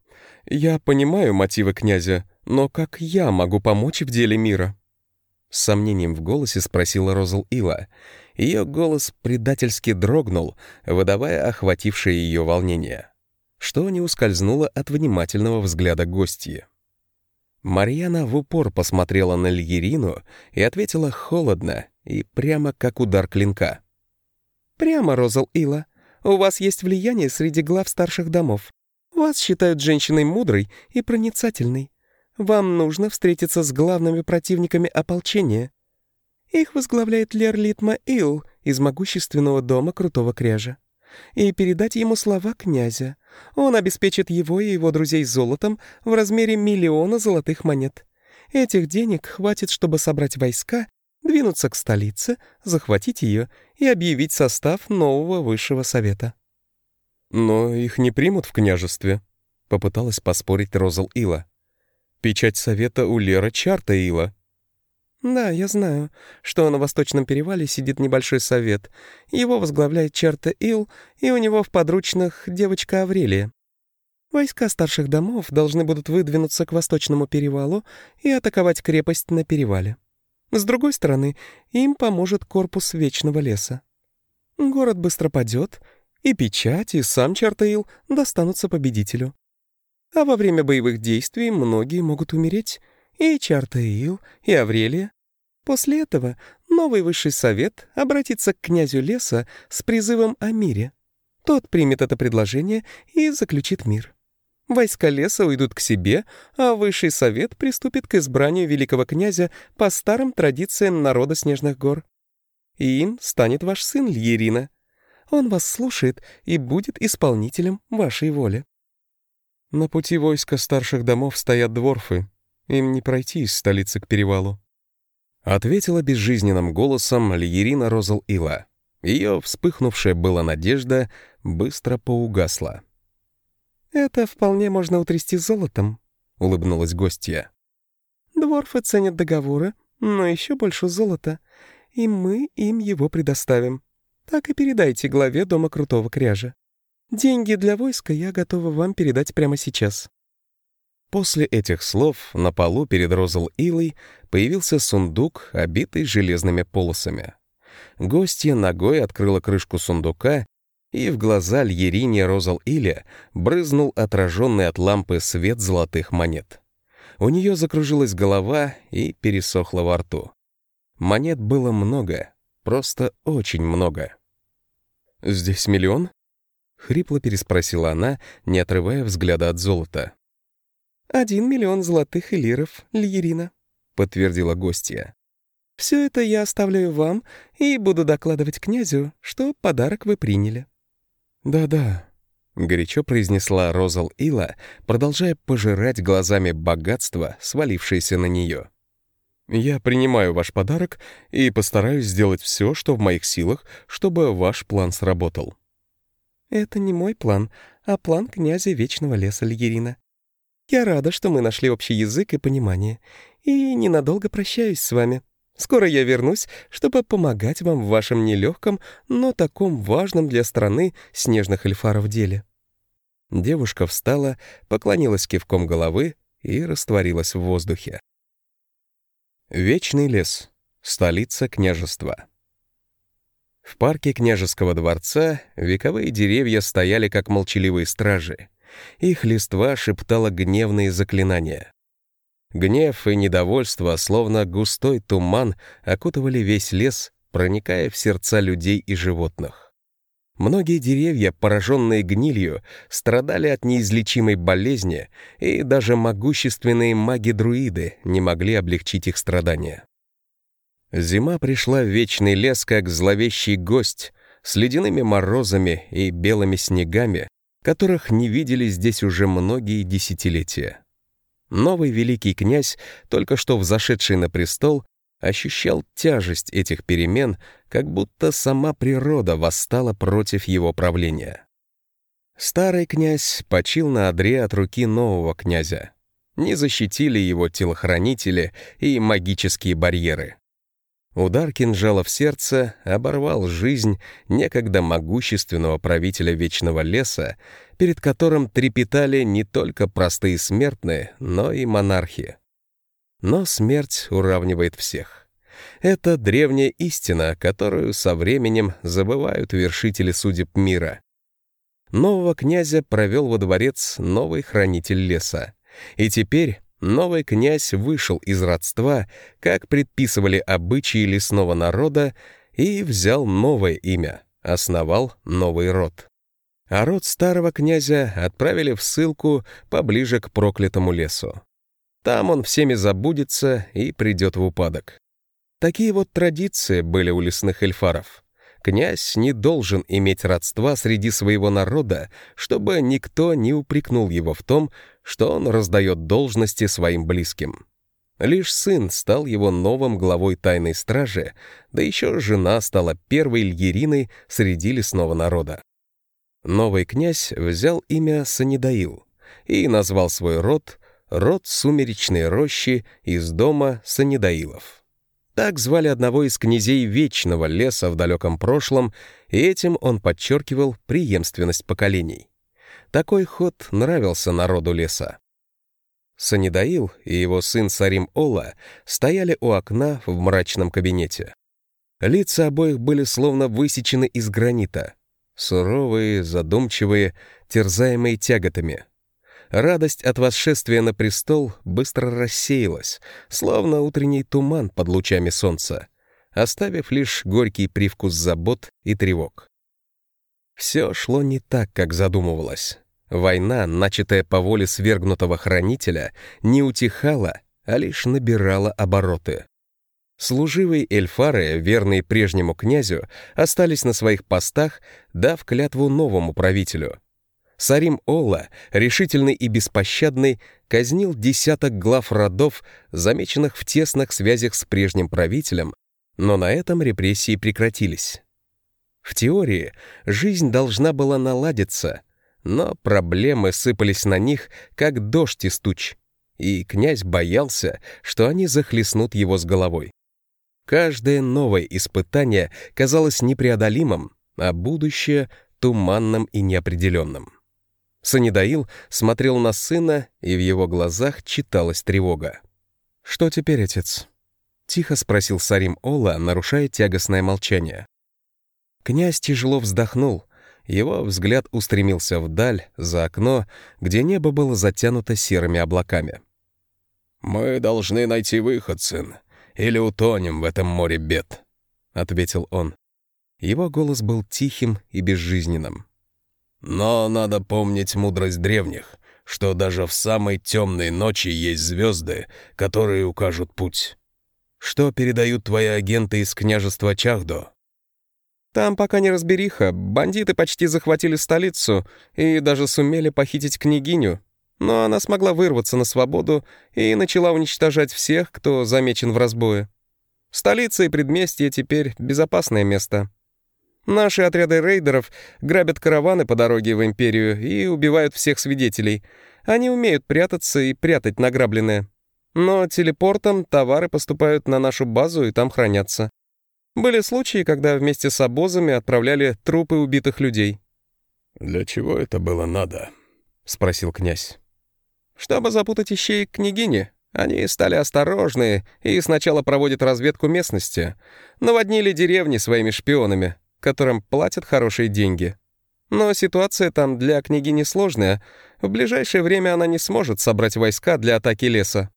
Я понимаю мотивы князя, но как я могу помочь в деле мира? С сомнением в голосе спросила Розал Ила. Ее голос предательски дрогнул, выдавая охватившее ее волнение, что не ускользнуло от внимательного взгляда гостья. Марьяна в упор посмотрела на Льерину и ответила холодно и прямо как удар клинка. «Прямо, Розал Ила, у вас есть влияние среди глав старших домов. Вас считают женщиной мудрой и проницательной. Вам нужно встретиться с главными противниками ополчения. Их возглавляет Лер Литма Ил из могущественного дома Крутого Кряжа и передать ему слова князя. Он обеспечит его и его друзей золотом в размере миллиона золотых монет. Этих денег хватит, чтобы собрать войска, двинуться к столице, захватить ее и объявить состав нового высшего совета. «Но их не примут в княжестве», — попыталась поспорить Розал Ила. «Печать совета у Лера Чарта Ила». «Да, я знаю, что на Восточном перевале сидит небольшой совет. Его возглавляет Черта Ил, и у него в подручных девочка Аврелия. Войска старших домов должны будут выдвинуться к Восточному перевалу и атаковать крепость на перевале. С другой стороны, им поможет корпус Вечного леса. Город быстро падет, и печать, и сам Чартаил достанутся победителю. А во время боевых действий многие могут умереть, и Чартаил, и Аврелия. После этого новый высший совет обратится к князю леса с призывом о мире. Тот примет это предложение и заключит мир. Войска леса уйдут к себе, а высший совет приступит к избранию великого князя по старым традициям народа Снежных гор. И им станет ваш сын Льерина. Он вас слушает и будет исполнителем вашей воли. На пути войска старших домов стоят дворфы. Им не пройти из столицы к перевалу. Ответила безжизненным голосом Льерина Розал-Ила. Ее вспыхнувшая была надежда быстро поугасла. «Это вполне можно утрясти золотом», — улыбнулась гостья. «Дворфы ценят договоры, но еще больше золота, и мы им его предоставим. Так и передайте главе Дома Крутого Кряжа. Деньги для войска я готова вам передать прямо сейчас». После этих слов на полу перед Розал Илой появился сундук, обитый железными полосами. Гостья ногой открыла крышку сундука и в глаза Льерине Розал Иля брызнул отраженный от лампы свет золотых монет. У нее закружилась голова и пересохла во рту. Монет было много, просто очень много. «Здесь миллион?» — хрипло переспросила она, не отрывая взгляда от золота. «Один миллион золотых элиров, Льерина», — подтвердила гостья. «Все это я оставляю вам и буду докладывать князю, что подарок вы приняли». «Да-да», — горячо произнесла Розал Ила, продолжая пожирать глазами богатство, свалившееся на нее. «Я принимаю ваш подарок и постараюсь сделать все, что в моих силах, чтобы ваш план сработал». «Это не мой план, а план князя Вечного Леса Льерина. Я рада, что мы нашли общий язык и понимание, и ненадолго прощаюсь с вами». Скоро я вернусь, чтобы помогать вам в вашем нелегком, но таком важном для страны снежных эльфаров деле». Девушка встала, поклонилась кивком головы и растворилась в воздухе. Вечный лес. Столица княжества. В парке княжеского дворца вековые деревья стояли как молчаливые стражи. Их листва шептала гневные заклинания. Гнев и недовольство, словно густой туман, окутывали весь лес, проникая в сердца людей и животных. Многие деревья, пораженные гнилью, страдали от неизлечимой болезни, и даже могущественные маги-друиды не могли облегчить их страдания. Зима пришла в вечный лес как зловещий гость, с ледяными морозами и белыми снегами, которых не видели здесь уже многие десятилетия. Новый великий князь, только что взошедший на престол, ощущал тяжесть этих перемен, как будто сама природа восстала против его правления. Старый князь почил на одре от руки нового князя. Не защитили его телохранители и магические барьеры. Удар кинжала в сердце оборвал жизнь некогда могущественного правителя Вечного Леса, перед которым трепетали не только простые смертные, но и монархи. Но смерть уравнивает всех. Это древняя истина, которую со временем забывают вершители судеб мира. Нового князя провел во дворец новый хранитель леса. И теперь новый князь вышел из родства, как предписывали обычаи лесного народа, и взял новое имя, основал новый род. А род старого князя отправили в ссылку поближе к проклятому лесу. Там он всеми забудется и придет в упадок. Такие вот традиции были у лесных эльфаров. Князь не должен иметь родства среди своего народа, чтобы никто не упрекнул его в том, что он раздает должности своим близким. Лишь сын стал его новым главой тайной стражи, да еще жена стала первой льериной среди лесного народа. Новый князь взял имя Санидаил и назвал свой род «Род сумеречной рощи из дома Санидаилов». Так звали одного из князей Вечного леса в далеком прошлом, и этим он подчеркивал преемственность поколений. Такой ход нравился народу леса. Санидаил и его сын Сарим Ола стояли у окна в мрачном кабинете. Лица обоих были словно высечены из гранита, суровые, задумчивые, терзаемые тяготами. радость от восшествия на престол быстро рассеялась, словно утренний туман под лучами солнца, оставив лишь горький привкус забот и тревог. Все шло не так, как задумывалось. Война, начатая по воле свергнутого хранителя, не утихала, а лишь набирала обороты. Служивые эльфары, верные прежнему князю, остались на своих постах, дав клятву новому правителю. Сарим Олла, решительный и беспощадный, казнил десяток глав родов, замеченных в тесных связях с прежним правителем, но на этом репрессии прекратились. В теории жизнь должна была наладиться, но проблемы сыпались на них, как дождь из туч, и князь боялся, что они захлестнут его с головой. Каждое новое испытание казалось непреодолимым, а будущее — туманным и неопределенным. Санидаил смотрел на сына, и в его глазах читалась тревога. «Что теперь, отец?» — тихо спросил Сарим Ола, нарушая тягостное молчание. Князь тяжело вздохнул. Его взгляд устремился вдаль, за окно, где небо было затянуто серыми облаками. «Мы должны найти выход, сын или утонем в этом море бед», — ответил он. Его голос был тихим и безжизненным. «Но надо помнить мудрость древних, что даже в самой темной ночи есть звезды, которые укажут путь. Что передают твои агенты из княжества Чахдо?» «Там пока не разбериха. Бандиты почти захватили столицу и даже сумели похитить княгиню», но она смогла вырваться на свободу и начала уничтожать всех, кто замечен в разбое. Столица и предместье теперь безопасное место. Наши отряды рейдеров грабят караваны по дороге в Империю и убивают всех свидетелей. Они умеют прятаться и прятать награбленное. Но телепортом товары поступают на нашу базу и там хранятся. Были случаи, когда вместе с обозами отправляли трупы убитых людей. «Для чего это было надо?» — спросил князь. Чтобы запутать ищей княгини, они стали осторожны и сначала проводят разведку местности, наводнили деревни своими шпионами, которым платят хорошие деньги. Но ситуация там для княгини сложная. В ближайшее время она не сможет собрать войска для атаки леса.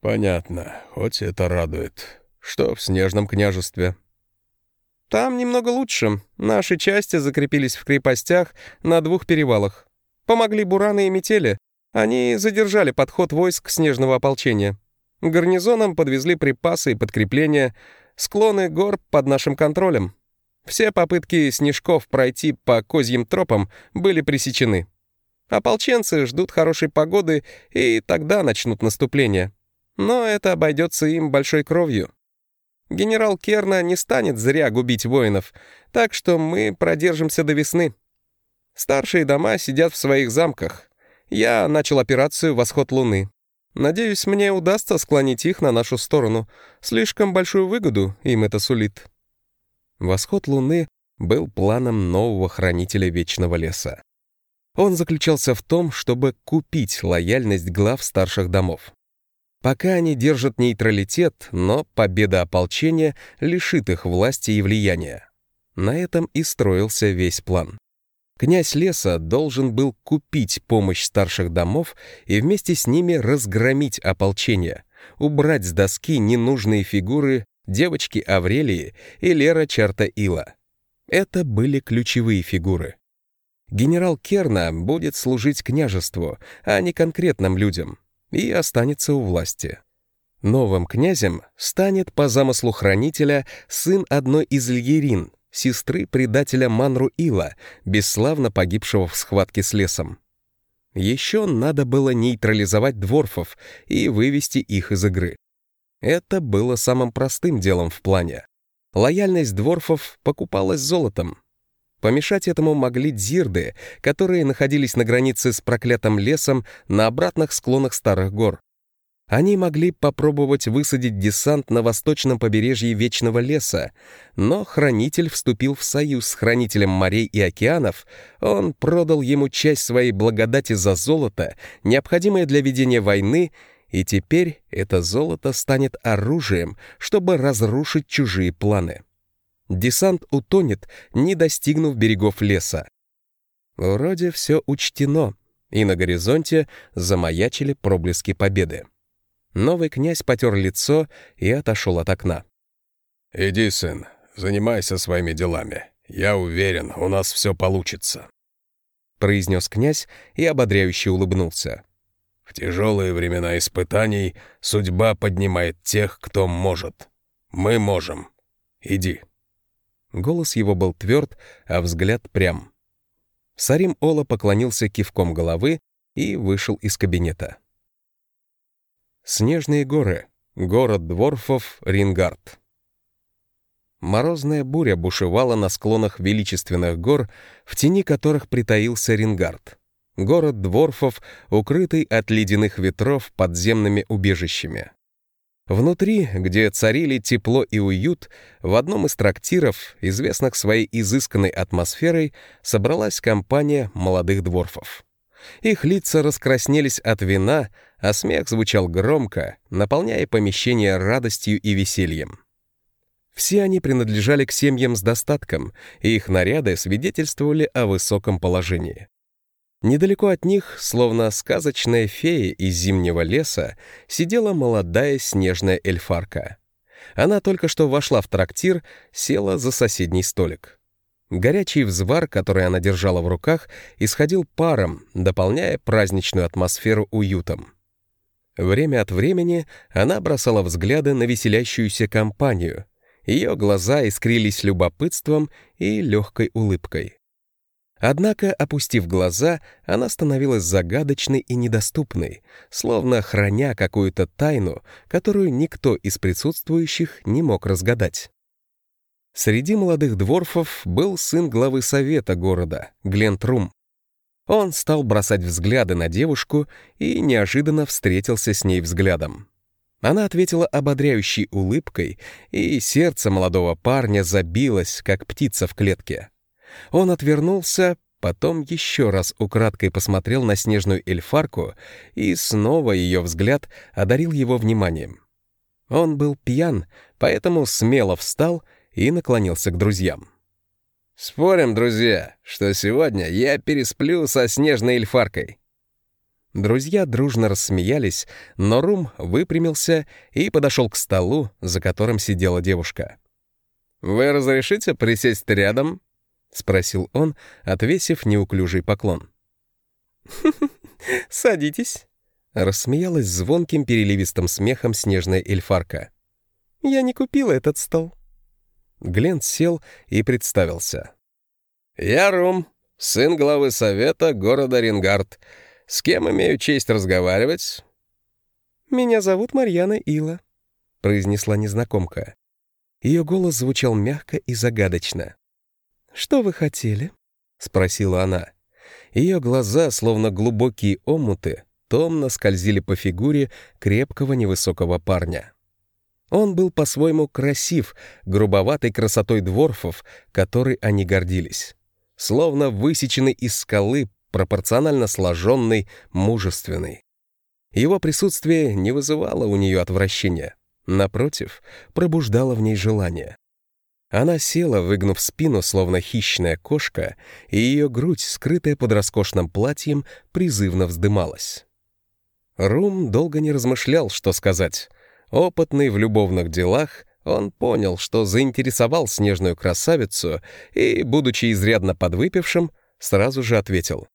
Понятно, хоть это радует. Что в Снежном княжестве? Там немного лучше. Наши части закрепились в крепостях на двух перевалах. Помогли бураны и метели, они задержали подход войск снежного ополчения. Гарнизонам подвезли припасы и подкрепления, склоны гор под нашим контролем. Все попытки снежков пройти по козьим тропам были пресечены. Ополченцы ждут хорошей погоды и тогда начнут наступление. Но это обойдется им большой кровью. Генерал Керна не станет зря губить воинов, так что мы продержимся до весны. Старшие дома сидят в своих замках, я начал операцию «Восход Луны». Надеюсь, мне удастся склонить их на нашу сторону. Слишком большую выгоду им это сулит. Восход Луны был планом нового хранителя Вечного Леса. Он заключался в том, чтобы купить лояльность глав старших домов. Пока они держат нейтралитет, но победа ополчения лишит их власти и влияния. На этом и строился весь план. Князь леса должен был купить помощь старших домов и вместе с ними разгромить ополчение, убрать с доски ненужные фигуры девочки Аврелии и Лера Чартаила. Это были ключевые фигуры. Генерал Керна будет служить княжеству, а не конкретным людям, и останется у власти. Новым князем станет по замыслу хранителя сын одной из льерин, сестры предателя Манру Ила, бесславно погибшего в схватке с лесом. Еще надо было нейтрализовать дворфов и вывести их из игры. Это было самым простым делом в плане. Лояльность дворфов покупалась золотом. Помешать этому могли дзирды, которые находились на границе с проклятым лесом на обратных склонах старых гор. Они могли попробовать высадить десант на восточном побережье Вечного леса, но Хранитель вступил в союз с Хранителем морей и океанов, он продал ему часть своей благодати за золото, необходимое для ведения войны, и теперь это золото станет оружием, чтобы разрушить чужие планы. Десант утонет, не достигнув берегов леса. Вроде все учтено, и на горизонте замаячили проблески победы. Новый князь потер лицо и отошел от окна. «Иди, сын, занимайся своими делами. Я уверен, у нас все получится», — произнес князь и ободряюще улыбнулся. «В тяжелые времена испытаний судьба поднимает тех, кто может. Мы можем. Иди». Голос его был тверд, а взгляд прям. Сарим Ола поклонился кивком головы и вышел из кабинета. Снежные горы. Город дворфов Рингард. Морозная буря бушевала на склонах величественных гор, в тени которых притаился Рингард. Город дворфов, укрытый от ледяных ветров подземными убежищами. Внутри, где царили тепло и уют, в одном из трактиров, известных своей изысканной атмосферой, собралась компания молодых дворфов. Их лица раскраснелись от вина, а смех звучал громко, наполняя помещение радостью и весельем. Все они принадлежали к семьям с достатком, и их наряды свидетельствовали о высоком положении. Недалеко от них, словно сказочная фея из зимнего леса, сидела молодая снежная эльфарка. Она только что вошла в трактир, села за соседний столик. Горячий взвар, который она держала в руках, исходил паром, дополняя праздничную атмосферу уютом. Время от времени она бросала взгляды на веселящуюся компанию. Ее глаза искрились любопытством и легкой улыбкой. Однако, опустив глаза, она становилась загадочной и недоступной, словно храня какую-то тайну, которую никто из присутствующих не мог разгадать. Среди молодых дворфов был сын главы совета города, Глен Трум. Он стал бросать взгляды на девушку и неожиданно встретился с ней взглядом. Она ответила ободряющей улыбкой, и сердце молодого парня забилось, как птица в клетке. Он отвернулся, потом еще раз украдкой посмотрел на снежную эльфарку, и снова ее взгляд одарил его вниманием. Он был пьян, поэтому смело встал и наклонился к друзьям. «Спорим, друзья, что сегодня я пересплю со снежной эльфаркой?» Друзья дружно рассмеялись, но Рум выпрямился и подошел к столу, за которым сидела девушка. «Вы разрешите присесть рядом?» — спросил он, отвесив неуклюжий поклон. «Садитесь», — рассмеялась звонким переливистым смехом снежная эльфарка. «Я не купила этот стол». Глент сел и представился. «Я Рум, сын главы совета города Рингард. С кем имею честь разговаривать?» «Меня зовут Марьяна Ила», — произнесла незнакомка. Ее голос звучал мягко и загадочно. «Что вы хотели?» — спросила она. Ее глаза, словно глубокие омуты, томно скользили по фигуре крепкого невысокого парня. Он был по-своему красив, грубоватой красотой дворфов, которой они гордились. Словно высеченный из скалы, пропорционально сложенный, мужественный. Его присутствие не вызывало у нее отвращения. Напротив, пробуждало в ней желание. Она села, выгнув спину, словно хищная кошка, и ее грудь, скрытая под роскошным платьем, призывно вздымалась. Рум долго не размышлял, что сказать. Опытный в любовных делах, он понял, что заинтересовал снежную красавицу и, будучи изрядно подвыпившим, сразу же ответил.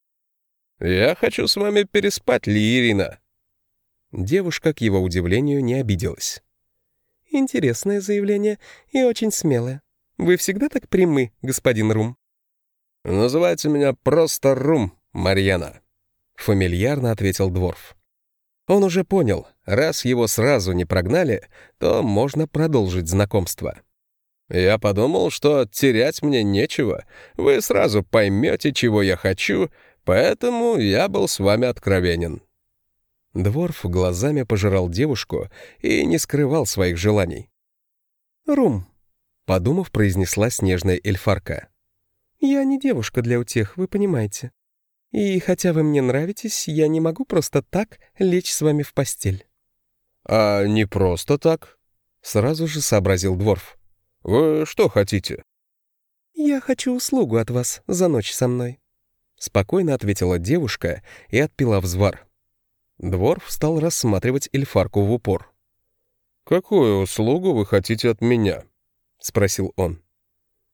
«Я хочу с вами переспать, Лиирина». Девушка, к его удивлению, не обиделась. «Интересное заявление и очень смелое. Вы всегда так прямы, господин Рум?» «Называйте меня просто Рум, Марьяна», — фамильярно ответил Дворф. Он уже понял, раз его сразу не прогнали, то можно продолжить знакомство. «Я подумал, что терять мне нечего. Вы сразу поймете, чего я хочу, поэтому я был с вами откровенен». Дворф глазами пожирал девушку и не скрывал своих желаний. «Рум, Подумав, произнесла снежная эльфарка. «Я не девушка для утех, вы понимаете. И хотя вы мне нравитесь, я не могу просто так лечь с вами в постель». «А не просто так?» — сразу же сообразил Дворф. «Вы что хотите?» «Я хочу услугу от вас за ночь со мной». — спокойно ответила девушка и отпила взвар. Дворф стал рассматривать эльфарку в упор. «Какую услугу вы хотите от меня?» — спросил он.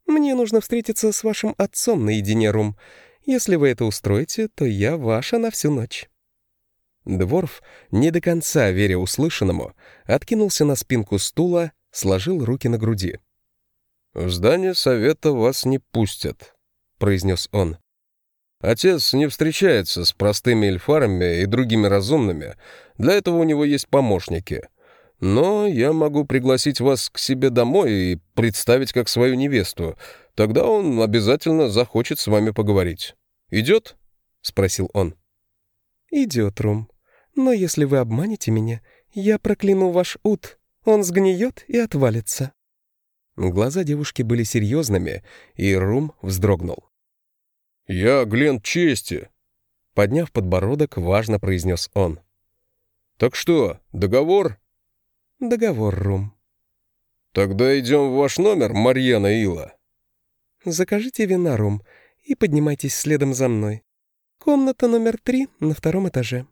«Мне нужно встретиться с вашим отцом наедине, Рум. Если вы это устроите, то я ваша на всю ночь». Дворф, не до конца веря услышанному, откинулся на спинку стула, сложил руки на груди. «В здание совета вас не пустят», — произнес он. «Отец не встречается с простыми эльфарами и другими разумными. Для этого у него есть помощники. Но я могу пригласить вас к себе домой и представить как свою невесту. Тогда он обязательно захочет с вами поговорить. Идет?» — спросил он. «Идет, Рум. Но если вы обманете меня, я прокляну ваш ут. Он сгниет и отвалится». Глаза девушки были серьезными, и Рум вздрогнул. «Я Глен чести», — подняв подбородок, важно произнес он. «Так что, договор?» «Договор, Рум». «Тогда идем в ваш номер, Марьяна Ила». «Закажите вина, Рум, и поднимайтесь следом за мной. Комната номер три на втором этаже».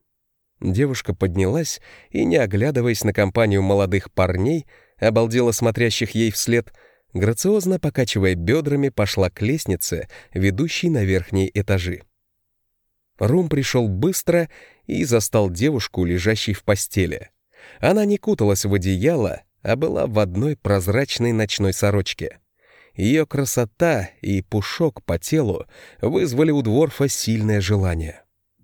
Девушка поднялась и, не оглядываясь на компанию молодых парней, обалдела смотрящих ей вслед, грациозно покачивая бедрами, пошла к лестнице, ведущей на верхние этажи. Рум пришел быстро и застал девушку, лежащей в постели. Она не куталась в одеяло, а была в одной прозрачной ночной сорочке. Ее красота и пушок по телу вызвали у Дворфа сильное желание.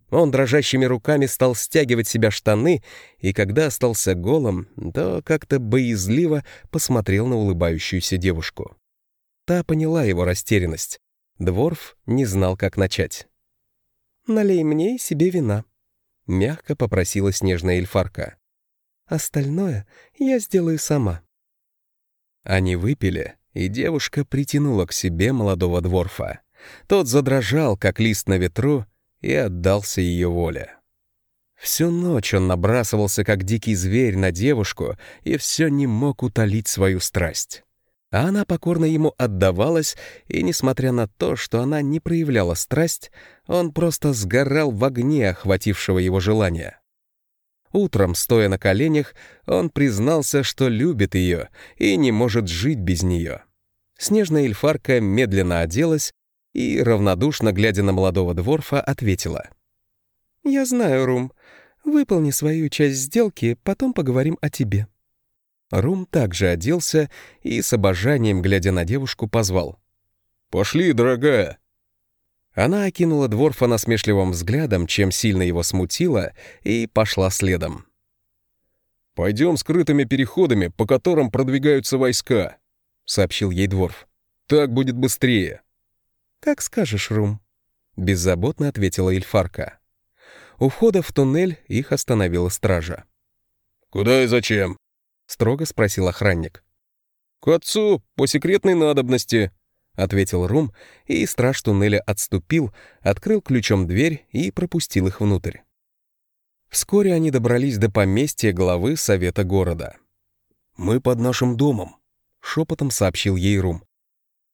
Он дрожащими руками стал стягивать себя штаны, и когда остался голым, то как-то боязливо посмотрел на улыбающуюся девушку. Та поняла его растерянность. Дворф не знал, как начать. «Налей мне себе вина», — мягко попросила снежная эльфарка. «Остальное я сделаю сама». Они выпили, и девушка притянула к себе молодого дворфа. Тот задрожал, как лист на ветру, и отдался ее воле. Всю ночь он набрасывался, как дикий зверь, на девушку и все не мог утолить свою страсть. А она покорно ему отдавалась, и, несмотря на то, что она не проявляла страсть, он просто сгорал в огне, охватившего его желания. Утром, стоя на коленях, он признался, что любит ее и не может жить без нее. Снежная эльфарка медленно оделась и, равнодушно глядя на молодого дворфа, ответила. «Я знаю, Рум. Выполни свою часть сделки, потом поговорим о тебе». Рум также оделся и, с обожанием, глядя на девушку, позвал. «Пошли, дорогая!» Она окинула Дворфа насмешливым взглядом, чем сильно его смутило, и пошла следом. «Пойдем скрытыми переходами, по которым продвигаются войска», — сообщил ей Дворф. «Так будет быстрее». «Как скажешь, Рум», — беззаботно ответила Ильфарка. У входа в туннель их остановила стража. «Куда и зачем?» — строго спросил охранник. «К отцу, по секретной надобности», — ответил Рум, и страж туннеля отступил, открыл ключом дверь и пропустил их внутрь. Вскоре они добрались до поместья главы совета города. «Мы под нашим домом», — шепотом сообщил ей Рум.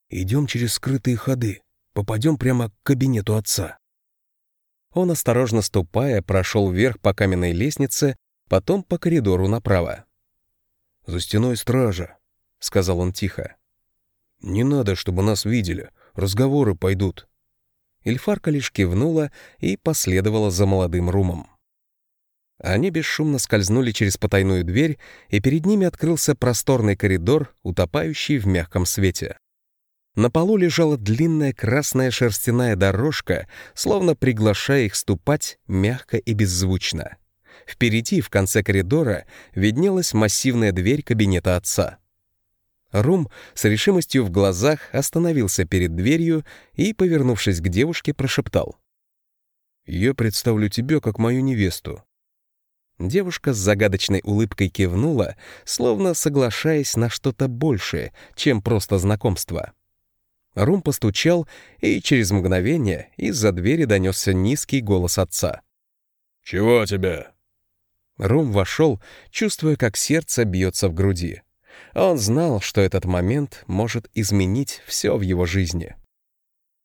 «Идем через скрытые ходы. Попадем прямо к кабинету отца». Он, осторожно ступая, прошел вверх по каменной лестнице, потом по коридору направо. «За стеной стража», — сказал он тихо. «Не надо, чтобы нас видели. Разговоры пойдут». Ильфарка лишь кивнула и последовала за молодым румом. Они бесшумно скользнули через потайную дверь, и перед ними открылся просторный коридор, утопающий в мягком свете. На полу лежала длинная красная шерстяная дорожка, словно приглашая их ступать мягко и беззвучно. Впереди, в конце коридора, виднелась массивная дверь кабинета отца. Рум с решимостью в глазах остановился перед дверью и, повернувшись к девушке, прошептал. «Я представлю тебя как мою невесту». Девушка с загадочной улыбкой кивнула, словно соглашаясь на что-то большее, чем просто знакомство. Рум постучал, и через мгновение из-за двери донесся низкий голос отца. «Чего тебе?» Рум вошел, чувствуя, как сердце бьется в груди. Он знал, что этот момент может изменить все в его жизни.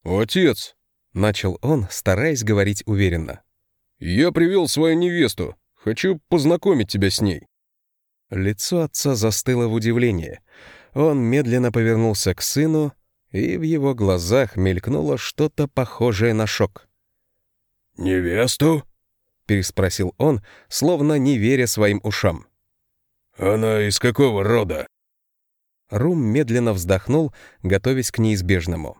«Отец, Начал он, стараясь говорить уверенно. «Я привел свою невесту. Хочу познакомить тебя с ней». Лицо отца застыло в удивлении. Он медленно повернулся к сыну, и в его глазах мелькнуло что-то похожее на шок. «Невесту?» — переспросил он, словно не веря своим ушам. «Она из какого рода?» Рум медленно вздохнул, готовясь к неизбежному.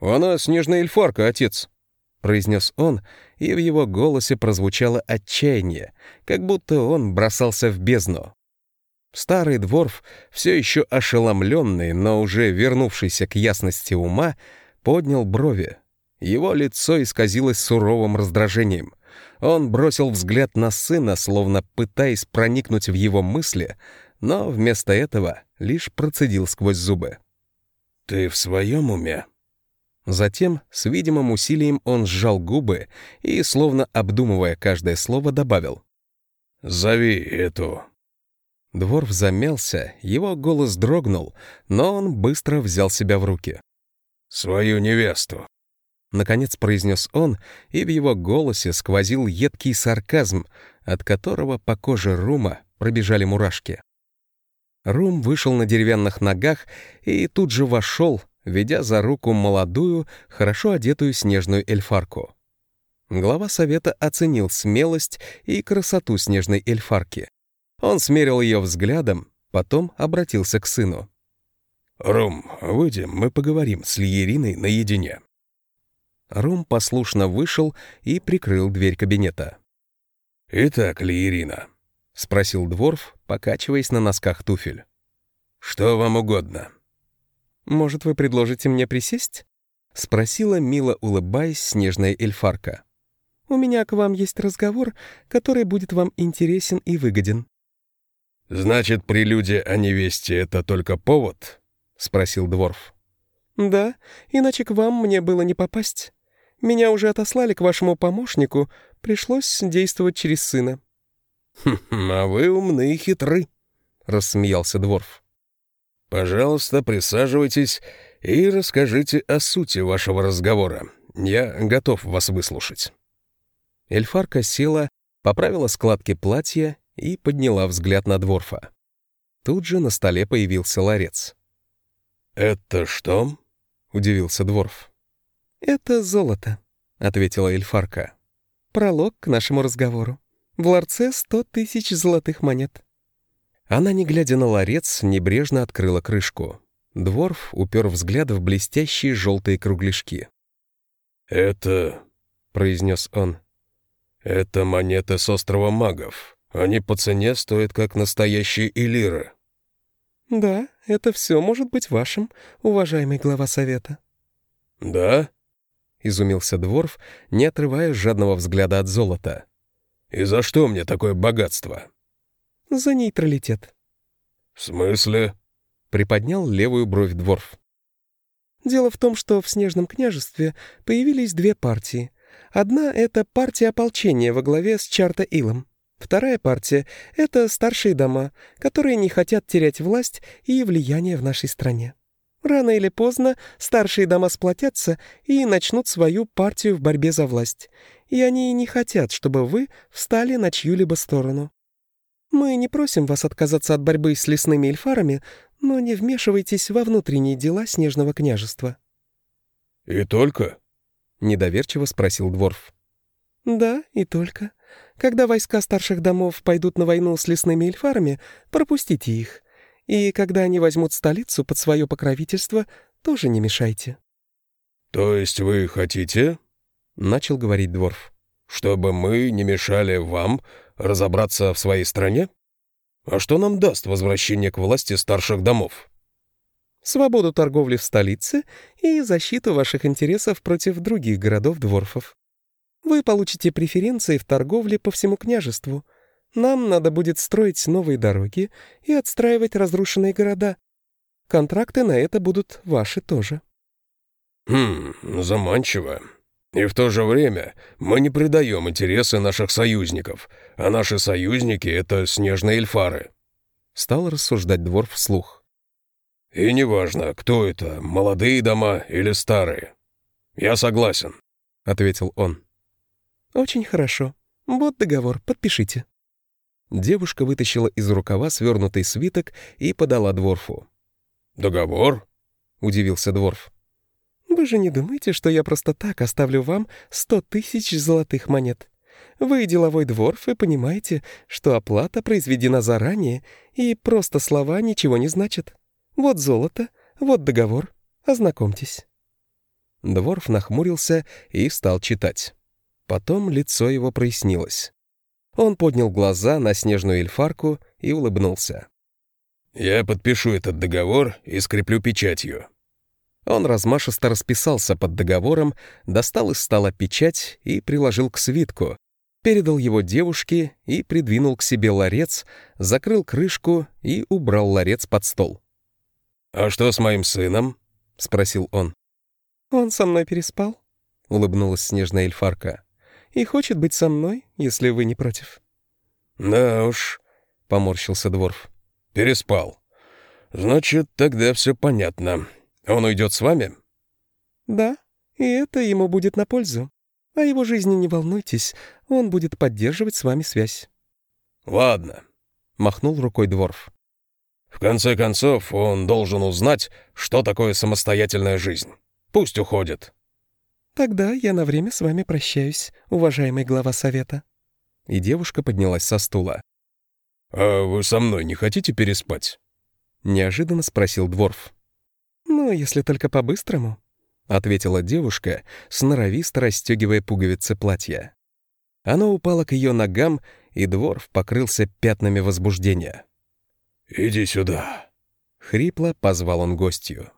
«Она снежная эльфарка, отец», — произнес он, и в его голосе прозвучало отчаяние, как будто он бросался в бездну. Старый дворф, все еще ошеломленный, но уже вернувшийся к ясности ума, поднял брови. Его лицо исказилось суровым раздражением. Он бросил взгляд на сына, словно пытаясь проникнуть в его мысли, но вместо этого лишь процедил сквозь зубы. «Ты в своем уме?» Затем, с видимым усилием, он сжал губы и, словно обдумывая каждое слово, добавил. «Зови эту». Дворф замялся, его голос дрогнул, но он быстро взял себя в руки. «Свою невесту». Наконец произнес он, и в его голосе сквозил едкий сарказм, от которого по коже Рума пробежали мурашки. Рум вышел на деревянных ногах и тут же вошел, ведя за руку молодую, хорошо одетую снежную эльфарку. Глава совета оценил смелость и красоту снежной эльфарки. Он смерил ее взглядом, потом обратился к сыну. «Рум, выйдем, мы поговорим с Лиериной наедине». Рум послушно вышел и прикрыл дверь кабинета. «Итак, Лиерина», — спросил Дворф, покачиваясь на носках туфель. «Что вам угодно?» «Может, вы предложите мне присесть?» — спросила, мило улыбаясь, снежная эльфарка. «У меня к вам есть разговор, который будет вам интересен и выгоден». «Значит, прелюдия о невесте — это только повод?» — спросил Дворф. «Да, иначе к вам мне было не попасть. Меня уже отослали к вашему помощнику, пришлось действовать через сына». «Хм, а вы умны и хитры», — рассмеялся Дворф. «Пожалуйста, присаживайтесь и расскажите о сути вашего разговора. Я готов вас выслушать». Эльфарка села, поправила складки платья и подняла взгляд на Дворфа. Тут же на столе появился ларец. «Это что?» — удивился Дворф. «Это золото», — ответила Эльфарка. «Пролог к нашему разговору. В ларце сто тысяч золотых монет». Она, не глядя на ларец, небрежно открыла крышку. Дворф упер взгляд в блестящие желтые кругляшки. «Это...» — произнес он. «Это монеты с острова магов. Они по цене стоят, как настоящие элиры». «Да, это все может быть вашим, уважаемый глава совета». «Да?» — изумился Дворф, не отрывая жадного взгляда от золота. «И за что мне такое богатство?» «За нейтралитет». «В смысле?» — приподнял левую бровь Дворф. «Дело в том, что в Снежном княжестве появились две партии. Одна — это партия ополчения во главе с Чарта Илом. Вторая партия — это старшие дома, которые не хотят терять власть и влияние в нашей стране. Рано или поздно старшие дома сплотятся и начнут свою партию в борьбе за власть. И они не хотят, чтобы вы встали на чью-либо сторону. Мы не просим вас отказаться от борьбы с лесными эльфарами, но не вмешивайтесь во внутренние дела Снежного княжества». «И только?» — недоверчиво спросил Дворф. «Да, и только. Когда войска старших домов пойдут на войну с лесными эльфарами, пропустите их. И когда они возьмут столицу под свое покровительство, тоже не мешайте». «То есть вы хотите?» — начал говорить Дворф. «Чтобы мы не мешали вам разобраться в своей стране? А что нам даст возвращение к власти старших домов?» «Свободу торговли в столице и защиту ваших интересов против других городов-дворфов. Вы получите преференции в торговле по всему княжеству. Нам надо будет строить новые дороги и отстраивать разрушенные города. Контракты на это будут ваши тоже». «Хм, заманчиво. И в то же время мы не предаем интересы наших союзников, а наши союзники — это снежные эльфары». Стал рассуждать двор вслух. «И неважно, кто это, молодые дома или старые. Я согласен. ответил он. «Очень хорошо. Вот договор, подпишите». Девушка вытащила из рукава свернутый свиток и подала Дворфу. «Договор?» — удивился Дворф. «Вы же не думаете, что я просто так оставлю вам сто тысяч золотых монет? Вы деловой дворф и понимаете, что оплата произведена заранее, и просто слова ничего не значат. Вот золото, вот договор. Ознакомьтесь». Дворф нахмурился и стал читать. Потом лицо его прояснилось. Он поднял глаза на снежную эльфарку и улыбнулся. «Я подпишу этот договор и скреплю печатью». Он размашисто расписался под договором, достал из стола печать и приложил к свитку, передал его девушке и придвинул к себе ларец, закрыл крышку и убрал ларец под стол. «А что с моим сыном?» — спросил он. «Он со мной переспал», — улыбнулась снежная эльфарка и хочет быть со мной, если вы не против». «Да уж», — поморщился Дворф. «Переспал. Значит, тогда все понятно. Он уйдет с вами?» «Да, и это ему будет на пользу. О его жизни не волнуйтесь, он будет поддерживать с вами связь». «Ладно», — махнул рукой Дворф. «В конце концов, он должен узнать, что такое самостоятельная жизнь. Пусть уходит». «Тогда я на время с вами прощаюсь, уважаемый глава совета». И девушка поднялась со стула. «А вы со мной не хотите переспать?» Неожиданно спросил Дворф. «Ну, если только по-быстрому», — ответила девушка, сноровисто расстегивая пуговицы платья. Оно упало к ее ногам, и Дворф покрылся пятнами возбуждения. «Иди сюда», — хрипло позвал он гостью.